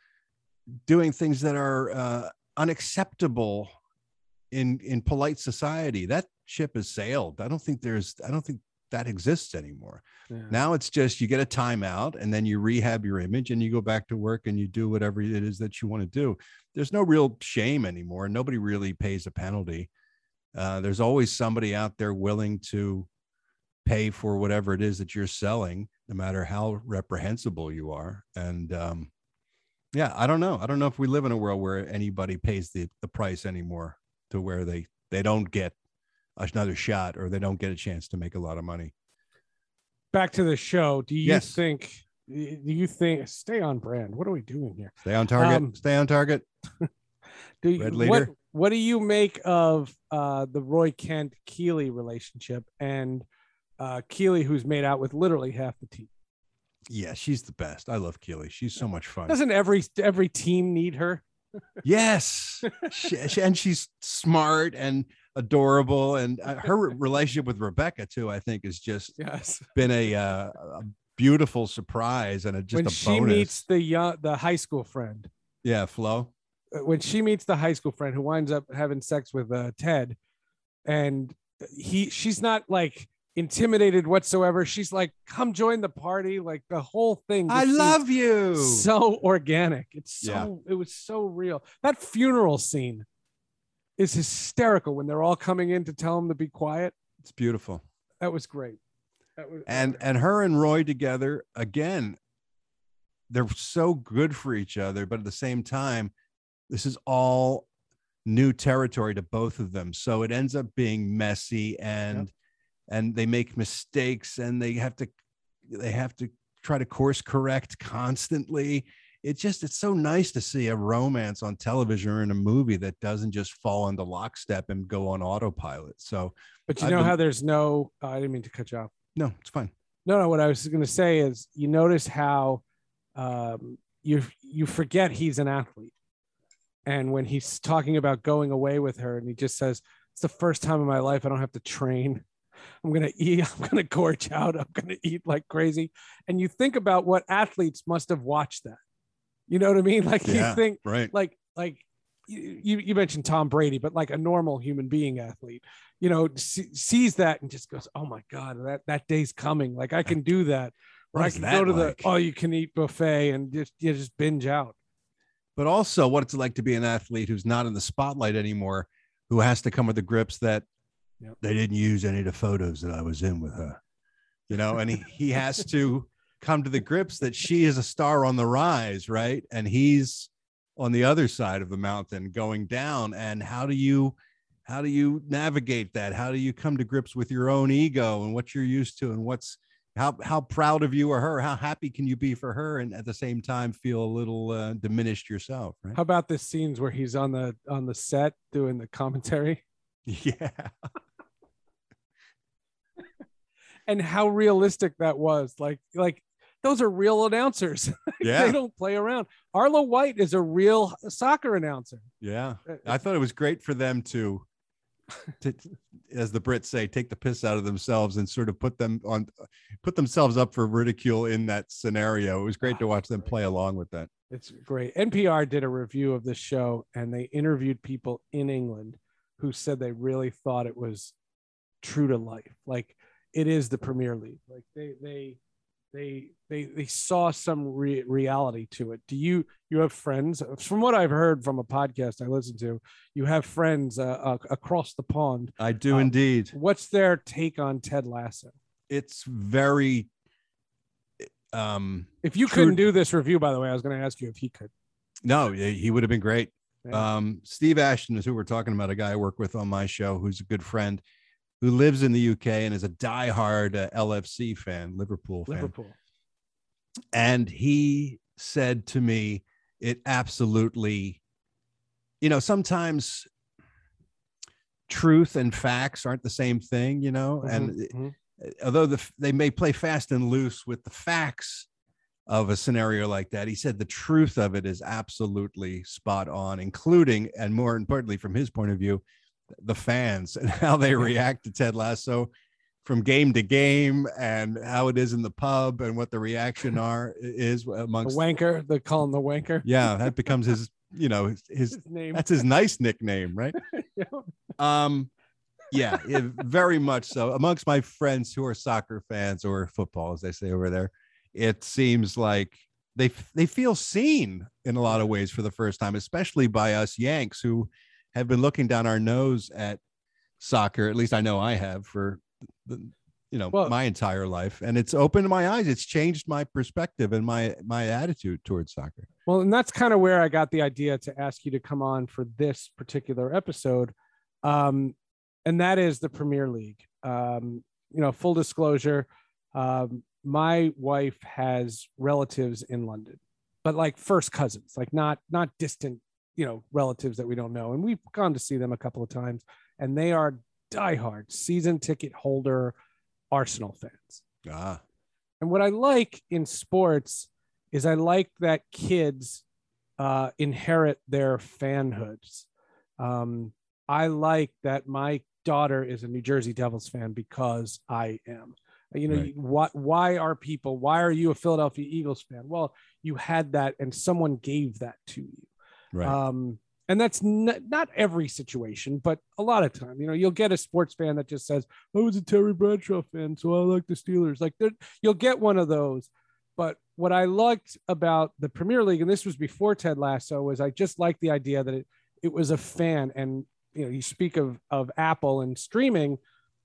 doing things that are uh, unacceptable in in polite society. That ship has sailed. I don't think there's. I don't think that exists anymore. Now it's just you get a timeout and then you rehab your image and you go back to work and you do whatever it is that you want to do. There's no real shame anymore. Nobody really pays a penalty. Uh, there's always somebody out there willing to pay for whatever it is that you're selling, no matter how reprehensible you are. And um, yeah, I don't know. I don't know if we live in a world where anybody pays the, the price anymore to where they they don't get another shot or they don't get a chance to make a lot of money. Back to the show. Do you Yes. think? Do you think? Stay on brand. What are we doing here? Stay on target. Um, Stay on target. Do you, Red what, leader. what do you make of uh, the Roy Kent Keeley relationship and uh, Keeley, who's made out with literally half the team? Yeah, she's the best. I love Keeley. She's so much fun. Doesn't every every team need her? yes, she, she- and she's smart and adorable. And uh, her relationship with Rebecca too, I think, has just Yes. been a, uh, a beautiful surprise and a, just when a she bonus. meets the young, the high school friend, yeah, Flo. uh, when she meets the high school friend who winds up having sex with uh, Ted, and he, she's not like intimidated whatsoever. She's like, "Come join the party!" Like the whole thing. I love you. so organic. It's so Yeah. it was so real. That funeral scene is hysterical when they're all coming in to tell him to be quiet. it's beautiful. That was great. That was and and her and Roy together again they're so good for each other but at the same time this is all new territory to both of them so it ends up being messy and and they make mistakes and they have to they have to try to course correct constantly it just it's so nice to see a romance on television or in a movie that doesn't just fall into lockstep and go on autopilot so but you I've know been- how there's no. oh, I didn't mean to cut you off. no it's fine No, no. What I was going to say is, you notice how um, you you forget he's an athlete, and when he's talking about going away with her, and he just says, "It's the first time in my life I don't have to train. I'm gonna eat. I'm gonna gorge out. I'm gonna eat like crazy." And you think about what athletes must have watched that. You know what I mean? Like Yeah. you think, right like like you you you mentioned Tom Brady, but like a normal human being athlete, you know, see, sees that and just goes, "Oh my god, that that day's coming! Like I can do that." Or I can go to like? the all you can eat buffet and just you just binge out. but also what it's like to be an athlete who's not in the spotlight anymore, who has to come with the grips that Yep. they didn't use any of the photos that I was in with her, you know, and he, he has to come to the grips that she is a star on the rise, right? And he's on the other side of the mountain going down. And how do you how do you navigate that? How do you come to grips with your own ego and what you're used to and what's how how proud of you or her? How happy can you be for her and at the same time feel a little uh, diminished yourself, right? How about the scenes where he's on the on the set doing the commentary Yeah. And how realistic that was? Like like those are real announcers. Yeah. they don't play around. Arlo White is a real soccer announcer. Yeah. Uh, I thought it was great for them to, to, as the Brits say, take the piss out of themselves and sort of put them on, put themselves up for ridicule in that scenario. It was great to watch them play along with that. It's great. NPR did a review of this show and they interviewed people in England who said they really thought it was true to life. Like it is the Premier League. Like they they they they they saw some re- reality to it. Do you you have friends? From what I've heard from a podcast I listen to, you have friends uh, uh, across the pond. I do Um, indeed. What's their take on Ted Lasso? It's very, um, If you True. couldn't do this review, by the way, I was going to ask you if he could. no, he he would have been great. Um, Steve Ashton is who we're talking about, a guy I work with on my show who's a good friend who lives in the UK and is a diehard uh, LFC fan, Liverpool fan. Liverpool. and he said to me it absolutely you know sometimes truth and facts aren't the same thing you know and Mhm, mhm. although the, they may play fast and loose with the facts of a scenario like that, he said the truth of it is absolutely spot on, including and more importantly, from his point of view, the fans and how they react to Ted Lasso from game to game and how it is in the pub and what the reaction are is The amongst wanker, they call him the wanker. yeah that becomes his you know his, his His name. that's his nice nickname right Yeah. um yeah it- very much so amongst my friends who are soccer fans or football as they say over there it seems like they they feel seen in a lot of ways for the first time especially by us yanks who have been looking down our nose at soccer at least i know i have for the you know Well- my entire life and it's opened my eyes it's changed my perspective and my my attitude towards soccer Well, and that's kind of where I got the idea to ask you to come on for this particular episode. Um, and that is the Premier League. Um, you know, full disclosure, um, my wife has relatives in London, but like first cousins, like not not distant, you know, relatives that we don't know. And we've gone to see them a couple of times, and they are diehard season ticket holder Arsenal fans. ah And what I like in sports is I like that kids uh, inherit their fanhoods. Um, I like that my daughter is a New Jersey Devils fan because I am. You know, Right. why, why are people, why are you a Philadelphia Eagles fan? Well, you had that and someone gave that to you. Right Um, and that's n- not every situation, but a lot of time, you know, you'll get a sports fan that just says, I was a Terry Bradshaw fan, so I like the Steelers. Like you'll get one of those. But what I liked about the Premier League, and this was before Ted Lasso, was I just liked the idea that it, it was a fan. And, you know, you speak of, of Apple and streaming,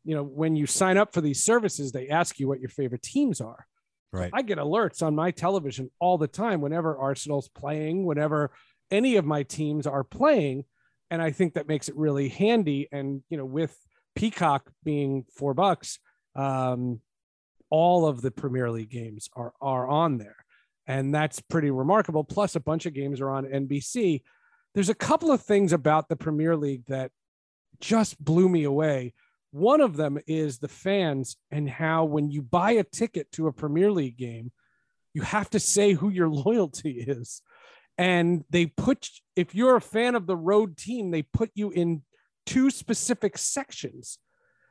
you know, when you sign up for these services, they ask you what your favorite teams are. right I get alerts on my television all the time whenever Arsenal's playing, whenever any of my teams are playing. And I think that makes it really handy. And, you know, with Peacock being four bucks, um, all of the Premier League games are, are on there. And that's pretty remarkable. Plus, a bunch of games are on NBC. There's a couple of things about the Premier League that just blew me away. One of them is the fans and how when you buy a ticket to a Premier League game, you have to say who your loyalty is. And they put, if you're a fan of the road team, they put you in two specific sections.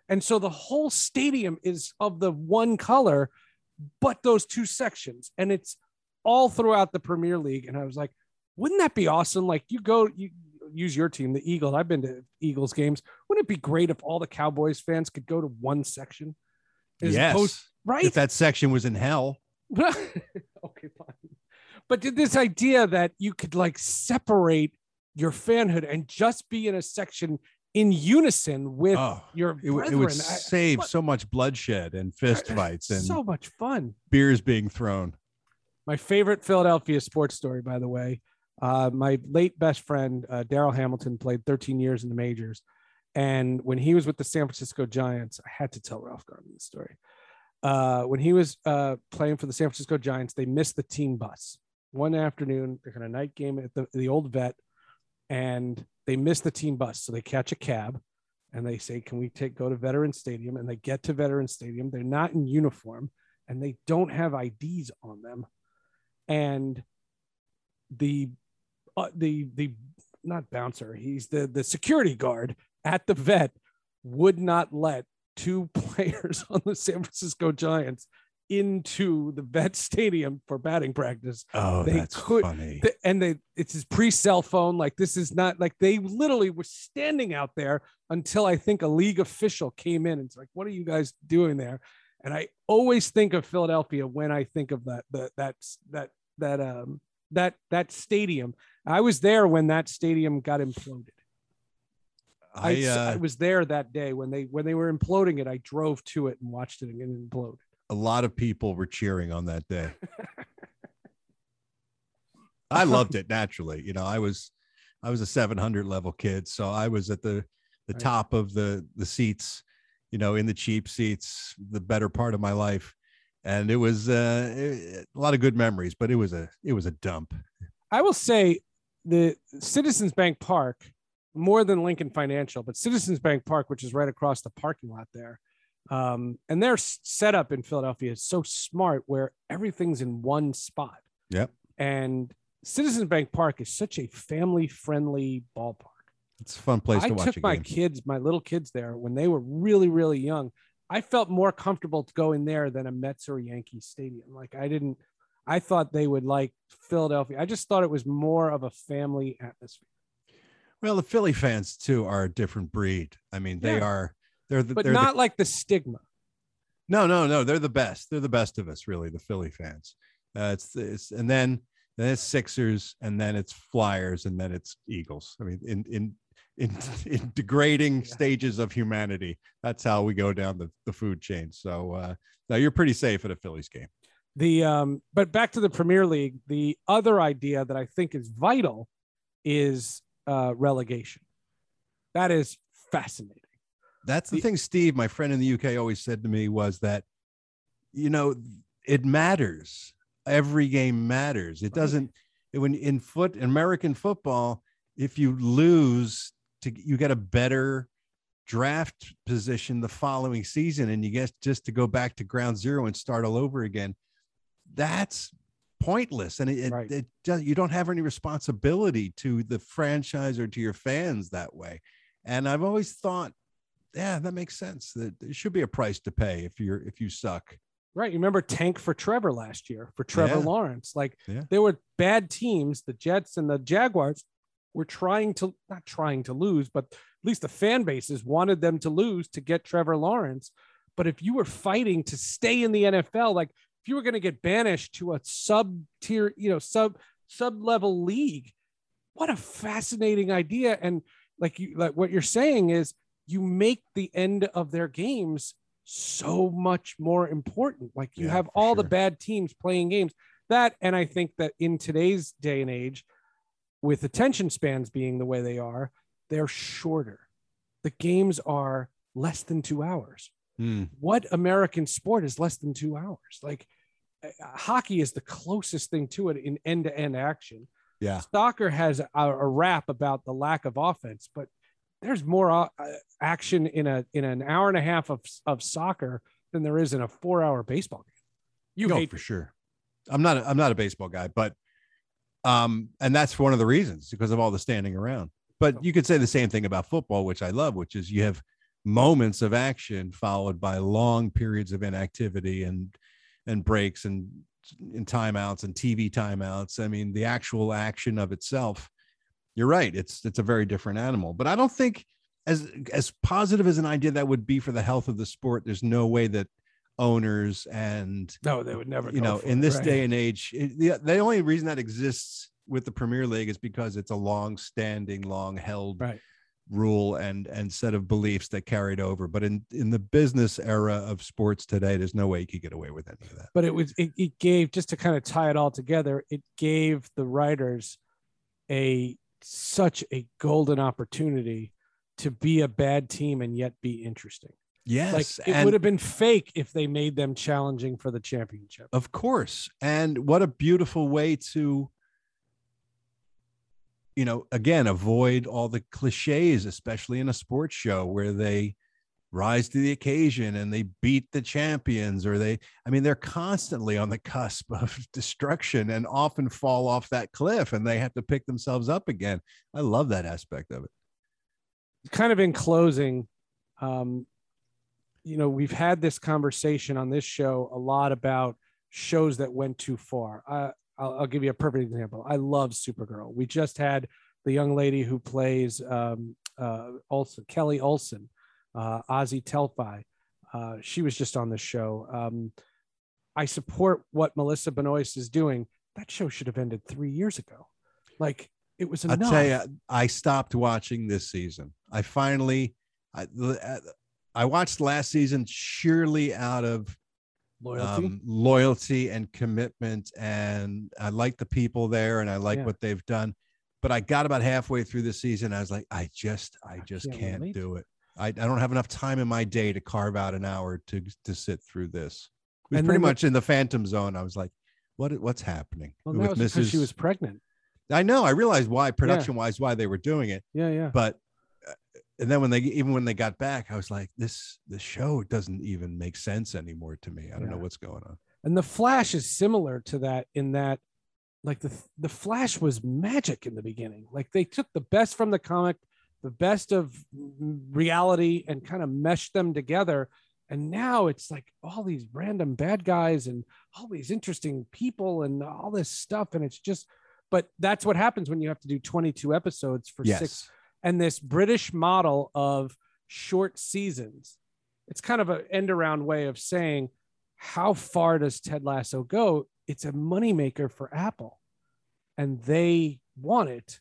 And so the whole stadium is of the one color, but those two sections. And it's all throughout the Premier League. And I was like, wouldn't that be awesome? Like you go, you use your team, the Eagles. I've been to Eagles games. Wouldn't it be great if all the Cowboys fans could go to one section? As yes opposed- right? if that section was in hell okay, fine. But did this idea that you could like separate your fanhood and just be in a section in unison with oh your it, would- it would save what- so much bloodshed and fist fights and so much fun. beers being thrown My favorite Philadelphia sports story, by the way. Uh, my late best friend uh, Darryl Hamilton played 13 years in the majors, and when he was with the San Francisco Giants, I had to tell Ralph Garman this story. Uh, when he was uh, playing for the San Francisco Giants, they missed the team bus one afternoon. They're going a night game at the, the old vet, and they miss the team bus. So they catch a cab, and they say, "Can we take go to Veteran Stadium?" And they get to Veteran Stadium. They're not in uniform, and they don't have IDs on them, and the uh, the the not bouncer he's the the security guard at the vet would not let two players on the San Francisco Giants into the vet stadium for batting practice. Oh They that's could- funny. Th- and they it's his pre-cell phone. Like this is not like they literally were standing out there until i think a league official came in and it's like what are you guys doing there? And i always think of philadelphia when i think of that that that's that that um that that stadium. I was there when that stadium got imploded. I, uh, was there that day when they when they were imploding it i drove to it and watched it and implode a lot of people were cheering on that day. I loved it naturally you know i was i was a 700 level kid so i was at the the Right. top of the the seats you know in the cheap seats the better part of my life. And it was uh, a lot of good memories but it was a it was a dump. I will say the Citizens Bank Park, more than Lincoln Financial, but Citizens Bank Park, which is right across the parking lot there, Um, and their setup in Philadelphia is so smart where everything's in one spot. Yep. And Citizens Bank Park is such a family friendly ballpark. It's a fun place I to watch took a my game. kids, my little kids there when they were really, really young. I felt more comfortable going there than a Mets or Yankees stadium. Like I didn't, I thought they would like Philadelphia. I just thought it was more of a family atmosphere. Well, the Philly fans too are a different breed. I mean, they Yeah. are they're the, But they're not the, like the stigma. no, no, no. They're the best. They're the best of us, really. The Philly fans. Uh, it's it's and then then it's Sixers, and then it's Flyers, and then it's Eagles. I mean, in in in, in degrading stages of humanity, that's how we go down the, the food chain. So uh, now you're pretty safe at a Phillies game. The um, but back to the Premier League, the other idea that I think is vital is uh, relegation. That is fascinating. That's the thing, Steve, my friend in the UK always said to me was that, you know, it matters. Every game matters. It doesn't when in foot American football, if you lose to you get a better draft position the following season and you get just to go back to ground zero and start all over again. That's pointless and it, it, Right. it does, you don't have any responsibility to the franchise or to your fans that way and i've always thought yeah that makes sense that there should be a price to pay if you're if you suck Right. You remember Tank for Trevor last year for Trevor Yeah. Lawrence. Like Yeah. there were bad teams, the Jets and the Jaguars were trying to not trying to lose, but at least the fan bases wanted them to lose to get Trevor Lawrence. But if you were fighting to stay in the NFL, like if you were going to get banished to a sub tier, you know, sub sub level league, what a fascinating idea. And like you like what you're saying is you make the end of their games so much more important. Like you Yeah, have all the bad teams playing games. That and I think that in today's day and age, with attention spans being the way they are, they're shorter. The games are less than two hours. Hmm. What American sport is less than two hours? Like uh, hockey is the closest thing to it in end to end action. yeah Soccer has a, a rap about the lack of offense, but there's more uh, action in a in an hour and a half of of soccer than there is in a four hour baseball game. You no, hate for sure. I'm not a, i'm not a baseball guy but um and that's one of the reasons because of all the standing around. But you could say the same thing about football which i love which is you have moments of action followed by long periods of inactivity and and breaks and in timeouts and tv timeouts. I mean the actual action of itself you're right it's it's a very different animal but i don't think as as positive as an idea that would be for the health of the sport there's no way that owners and no, they would never. you know in it, this right? day and age it, the, the only reason that exists with the premier league is because it's a long standing long held Right. rule and and set of beliefs that carried over but in in the business era of sports today there's no way you could get away with any of that but it was it, it gave just to kind of tie it all together it gave the writers a such a golden opportunity to be a bad team and yet be interesting. Yes like it and would have been fake if they made them challenging for the championship. Of course. And what a beautiful way to you know again avoid all the cliches especially in a sports show where they rise to the occasion and they beat the champions or they i mean they're constantly on the cusp of destruction and often fall off that cliff and they have to pick themselves up again. I love that aspect of it. Kind of in closing um you know we've had this conversation on this show a lot about shows that went too far. I'll, I'll give you a perfect example. I love supergirl. We just had the young lady who plays um uh olsen kelly olsen uh azie tesfai uh she was just on the show um i support what melissa benoist is doing that show should have ended three years ago like it was enough. I'll enough. tell you, I stopped watching this season. I finally, I, uh, I watched last season surely out of loyalty um, loyalty and commitment, and I like the people there, and I like Yeah. what they've done. But I got about halfway through the season, I was like, I just, I just can't can't do it. I, I don't have enough time in my day to carve out an hour to to sit through this. It was And pretty much in the phantom zone. I was like, what, what's happening well, that was because she was pregnant I know. I realized why production wise why they were doing it, yeah yeah but uh, and then when they even when they got back, I was like, this this show doesn't even make sense anymore to me. I don't know what's going on. And the Flash is similar to that in that, like the the Flash was magic in the beginning. Like they took the best from the comic, the best of reality, and kind of meshed them together. And now it's like all these random bad guys and all these interesting people and all this stuff. And it's just, but that's what happens when you have to do 22 episodes for Yes. six. And this British model of short seasons, it's kind of an end around way of saying, how far does Ted Lasso go? It's a moneymaker for Apple and they want it.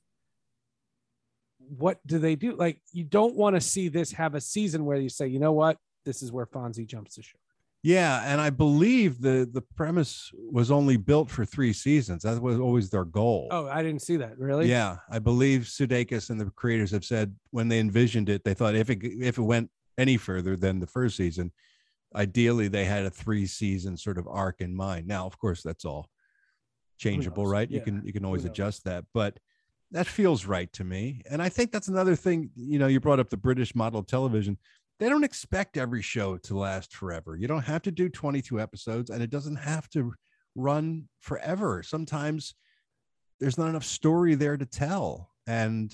What do they do? Like, you don't want to see this have a season where you say, you know what? This is where Fonzie jumps the shark. Yeah, and I believe the the premise was only built for three seasons. That was always their goal. Oh, I didn't see that. Really? Yeah, I believe Sudeikis and the creators have said when they envisioned it, they thought if it if it went any further than the first season, ideally they had a three season sort of arc in mind. Now, of course, that's all changeable, right? You can you can always adjust that, but that feels right to me. And I think that's another thing. You know, you brought up the British model of television. They don't expect every show to last forever. You don't have to do 22 episodes, and it doesn't have to run forever. Sometimes there's not enough story there to tell. And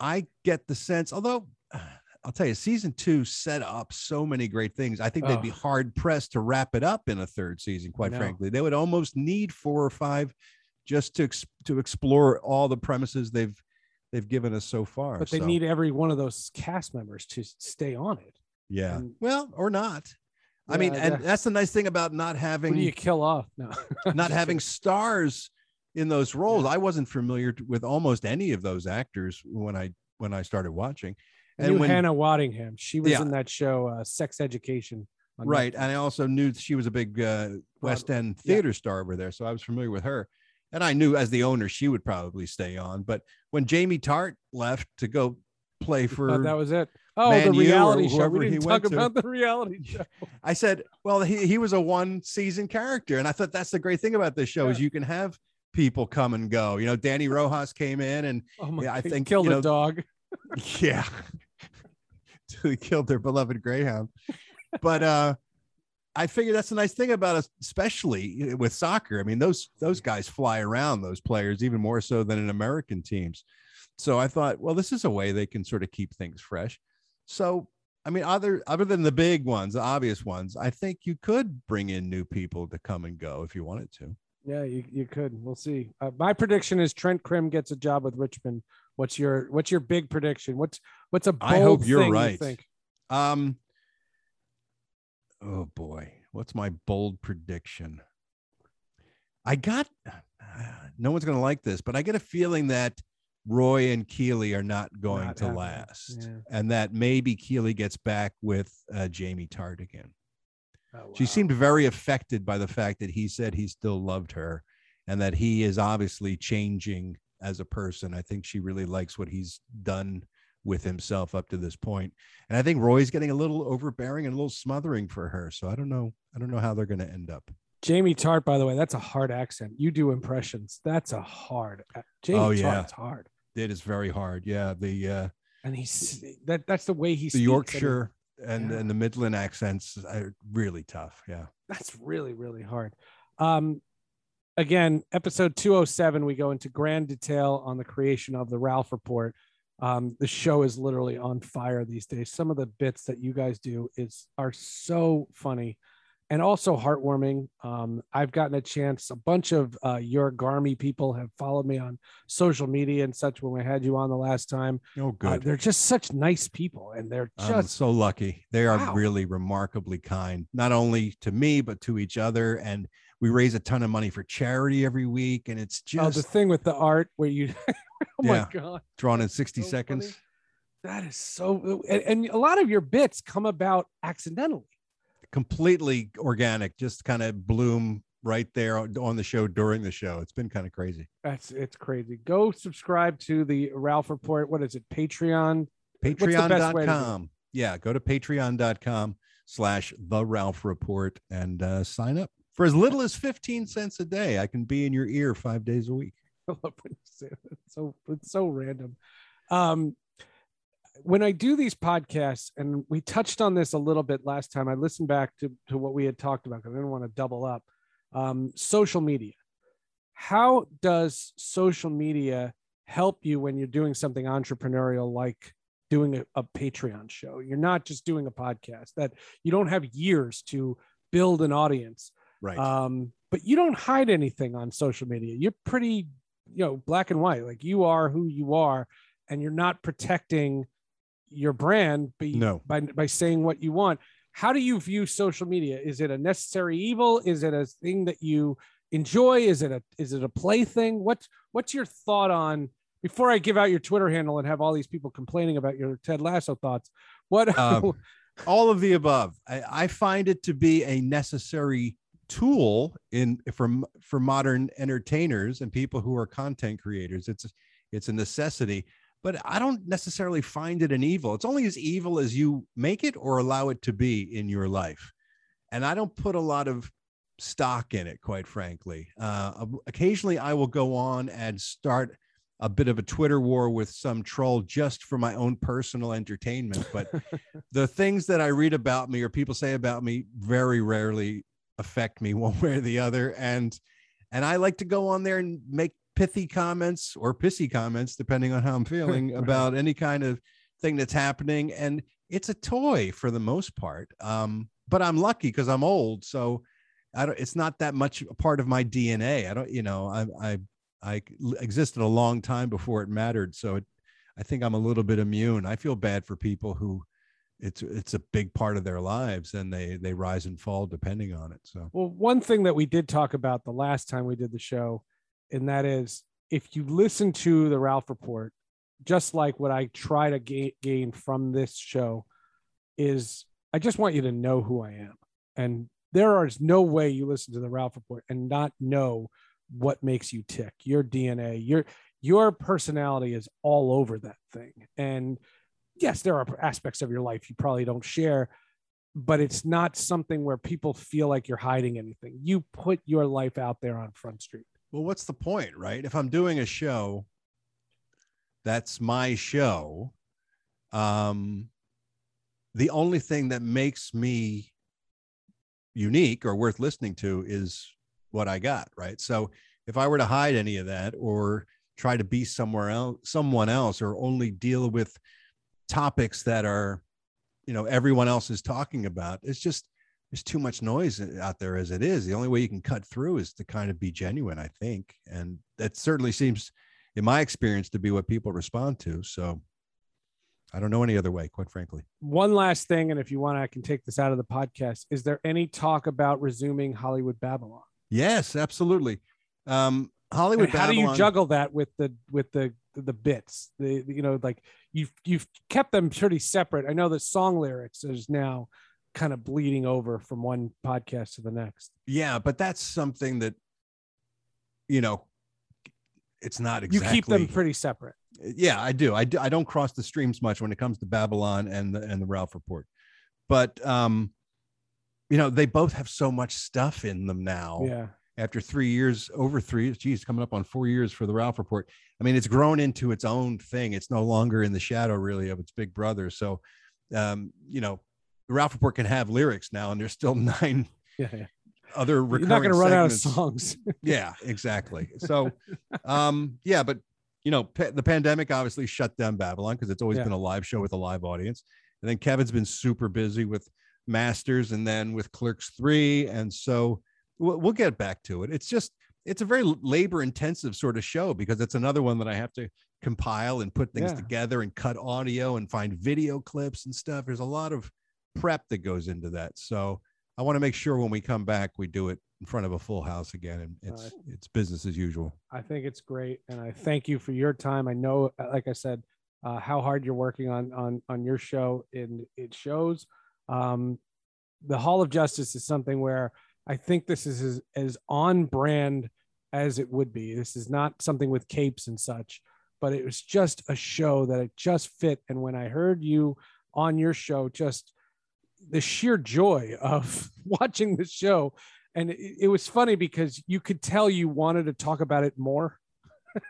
I get the sense, although I'll tell you, season two set up so many great things. I think they'd be hard pressed to wrap it up in a third season, quite frankly. They would almost need four or five just to ex- to explore all the premises they've they've given us so far. But they So, need every one of those cast members to stay on it. yeah. and- well, or not. I mean, Yeah, and yeah. that's the nice thing about not having you kill off? No, not having stars in those roles. I wasn't familiar with almost any of those actors when I when I started watching. I knew when Hannah Waddingham. She was Yeah. in that show, uh, Sex Education. on right, Netflix. and I also knew she was a big uh, West End yeah. theater star over there, so I was familiar with her. And I knew as the owner she would probably stay on. But when Jamie Tartt left to go play for, that was it. Oh, Man the reality show. We didn't talk to. about the reality show. I said, well, he, he was a one season character. And I thought that's the great thing about this show is you can have people come and go. You know, Dani Rojas came in and Oh my! Yeah, I think, killed you a know, dog. yeah killed their beloved greyhound but uh i figure that's the nice thing about us especially with soccer i mean those those guys fly around those players even more so than in american teams so i thought well this is a way they can sort of keep things fresh so i mean other other than the big ones the obvious ones i think you could bring in new people to come and go if you wanted to Yeah, you, you could. We'll see. Uh, my prediction is Trent Crimm gets a job with Richmond. What's your What's your big prediction? What's What's a bold I hope you're thing you right. think? Um. Oh boy, what's my bold prediction? I got. No one's going to like this, but I get a feeling that Roy and Keeley are not going Not to happening. last, Yeah. and that maybe Keeley gets back with uh, Jamie Tartt again. Oh, She seemed very affected by the fact that he said he still loved her, and that he is obviously changing as a person. I think she really likes what he's done with himself up to this point. And I think Roy's getting a little overbearing and a little smothering for her. So I don't know. I don't know how they're going to end up. Jamie Tartt. By the way, that's a hard accent. You do impressions. That's a hard. Jamie Oh, yeah. Tartt's hard, It is very hard. Yeah, the uh, and he's that. That's the way he's the speaks. Yorkshire and Yeah. and the Midland accents are really tough. Yeah. that's really really hard um again episode 207 we go into grand detail on the creation of the ralph report um the show is literally on fire these days some of the bits that you guys do is are so funny and also heartwarming um i've gotten a chance a bunch of uh your garmy people have followed me on social media and such when we had you on the last time Oh, Uh, good. they're just such nice people and they're I'm just so lucky. They are Wow. really remarkably kind, not only to me, but to each other. And we raise a ton of money for charity every week. And it's oh, just the thing with the art where you oh Yeah. my god drawn in 60 so seconds. funny. That is so, and, and a lot of your bits come about accidentally. Completely organic, just kind of bloom right there on the show during the show. It's been kind of crazy. That's it's crazy. Go subscribe to the Ralph Report. What is it? Patreon. the best way to do it? Patreon.com. Yeah, go to patreon.com slash the Ralph Report and uh, sign up. For as little as 15 cents a day, I can be in your ear five days a week. It's so it's so random. Um, when I do these podcasts, and we touched on this a little bit last time, I listened back to, to what we had talked about because I didn't want to double up. Um, social media. How does social media help you when you're doing something entrepreneurial like doing a, a Patreon show? You're not just doing a podcast that you don't have years to build an audience. Right. Um, but you don't hide anything on social media. You're pretty, you know, black and white. Like you are who you are, and you're not protecting your brand by, No. by, by saying what you want. How do you view social media? Is it a necessary evil? Is it a thing that you enjoy? Is it a is it a plaything? What's what's your thought on before I give out your Twitter handle and have all these people complaining about your Ted Lasso thoughts? What Um, all of the above. I, I find it to be a necessary tool in for for modern entertainers and people who are content creators. It's it's a necessity, but I don't necessarily find it an evil. It's only as evil as you make it or allow it to be in your life. And I don't put a lot of stock in it, quite frankly. Uh, occasionally, I will go on and start a bit of a Twitter war with some troll just for my own personal entertainment. But the things that I read about me or people say about me very rarely affect me one way or the other. And and I like to go on there and make pithy comments or pissy comments, depending on how I'm feeling Right. about any kind of thing that's happening. And it's a toy for the most part. Um, but I'm lucky because I'm old. So I don't it's not that much a part of my DNA. I don't, you know, I I I existed a long time before it mattered. So it I think I'm a little bit immune. I feel bad for people who it's it's a big part of their lives and they they rise and fall depending on it. So Well, one thing that we did talk about the last time we did the show, and that is if you listen to the Ralph Report, just like what I try to ga- gain from this show, is I just want you to know who I am. And there is no way you listen to the Ralph Report and not know what makes you tick. Your DNA, your your personality is all over that thing. And yes, there are aspects of your life you probably don't share, but it's not something where people feel like you're hiding anything. You put your life out there on Front Street. well, what's the point, right? If I'm doing a show, that's my show. Um, the only thing that makes me unique or worth listening to is what I got, right? So if I were to hide any of that or try to be somewhere else, someone else, or only deal with topics that are, you know, everyone else is talking about, it's just there's too much noise out there as it is. The only way you can cut through is to kind of be genuine, I think, and that certainly seems, in my experience, to be what people respond to. So I don't know any other way, quite frankly. One last thing, and if you want, I can take this out of the podcast. Is there any talk about resuming Hollywood Babylon? Yes, absolutely. Um, Hollywood. And how do you juggle that with the with the the bits? The you know, like you've you've kept them pretty separate. I know the song lyrics is now kind of bleeding over from one podcast to the next. Yeah, but that's something that, you know, it's not exactly. You keep them pretty separate. yeah, I do. I do. I don't cross the streams much when it comes to Babylon and the and the Ralph Report, but um, you know, they both have so much stuff in them now. Yeah. After three years, over three, geez, coming up on four years for the Ralph Report. I mean, it's grown into its own thing. It's no longer in the shadow really of its big brother. So, um, you know, the Ralph Report can have lyrics now, and there's still nine Yeah. yeah. other You're not going to run out of songs. yeah exactly so um yeah but you know pa- the pandemic obviously shut down babylon because it's always Yeah. been a live show with a live audience and then kevin's been super busy with masters and then with clerks 3 and so we'll, we'll get back to it it's just it's a very labor intensive sort of show because it's another one that i have to compile and put things Yeah. together and cut audio and find video clips and stuff there's a lot of prep that goes into that so i want to make sure when we come back we do it in front of a full house again and it's Right. it's business as usual I think it's great, and I thank you for your time. I know, uh, like I said, uh, how hard you're working on on on your show, and it shows. Um, the Hall of Justice is something where I think this is as, as on brand as it would be. This is not something with capes and such, but it was just a show that it just fit. And when I heard you on your show, just the sheer joy of watching the show and it, it was funny because you could tell you wanted to talk about it more.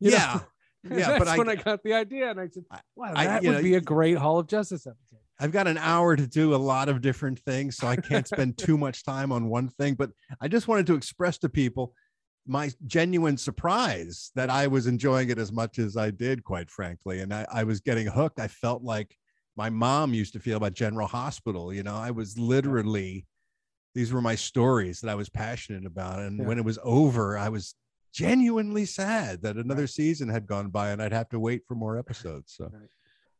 You know? yeah Yeah, That's but when I got the idea, and I said, "Wow, that you would know, be a great Hall of Justice episode." I've got an hour to do a lot of different things, so I can't spend too much time on one thing. But I just wanted to express to people my genuine surprise that I was enjoying it as much as I did, quite frankly. And I, I was getting hooked. I felt like my mom used to feel about General Hospital. You know, I was literally, these were my stories that I was passionate about. And Yeah. when it was over, I was genuinely sad that another season had gone by and I'd have to wait for more episodes. So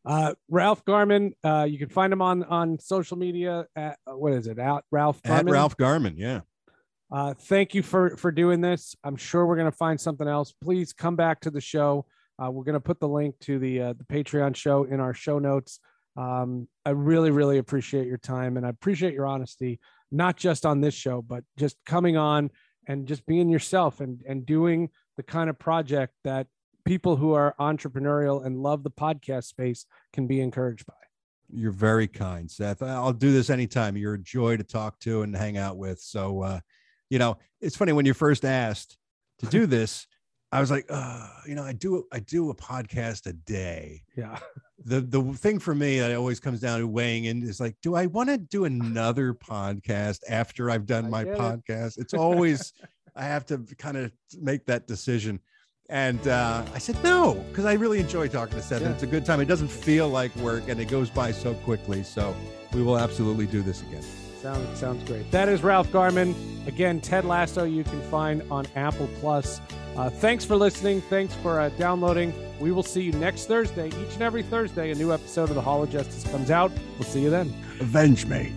Uh, Ralph Garman, uh, you can find him on on social media. At, uh, what is it? Out Ralph at Ralph Garman, yeah. Uh, thank you for for doing this. I'm sure we're gonna find something else. Please come back to the show. Uh, we're gonna put the link to the uh, the Patreon show in our show notes. Um, I really really appreciate your time and I appreciate your honesty, not just on this show, but just coming on and just being yourself and and doing the kind of project that people who are entrepreneurial and love the podcast space can be encouraged by. You're very kind, Seth. I'll do this anytime. You're a joy to talk to and hang out with. So, uh, you know, it's funny when you first asked to do this, I was like, uh, you know, I do I do a podcast a day. Yeah. The the thing for me that always comes down to weighing in is like, do I want to do another podcast after I've done I my get it. podcast? It's always I have to kind of make that decision. And uh, I said no because I really enjoy talking to Seth. and Yeah. It's a good time. It doesn't feel like work, and it goes by so quickly. So we will absolutely do this again. Sounds sounds great. That is Ralph Garman. Again, Ted Lasso you can find on Apple Plus. Uh, thanks for listening. Thanks for uh, downloading. We will see you next Thursday. Each and every Thursday, a new episode of the Hall of Justice comes out. We'll see you then. Avenge me.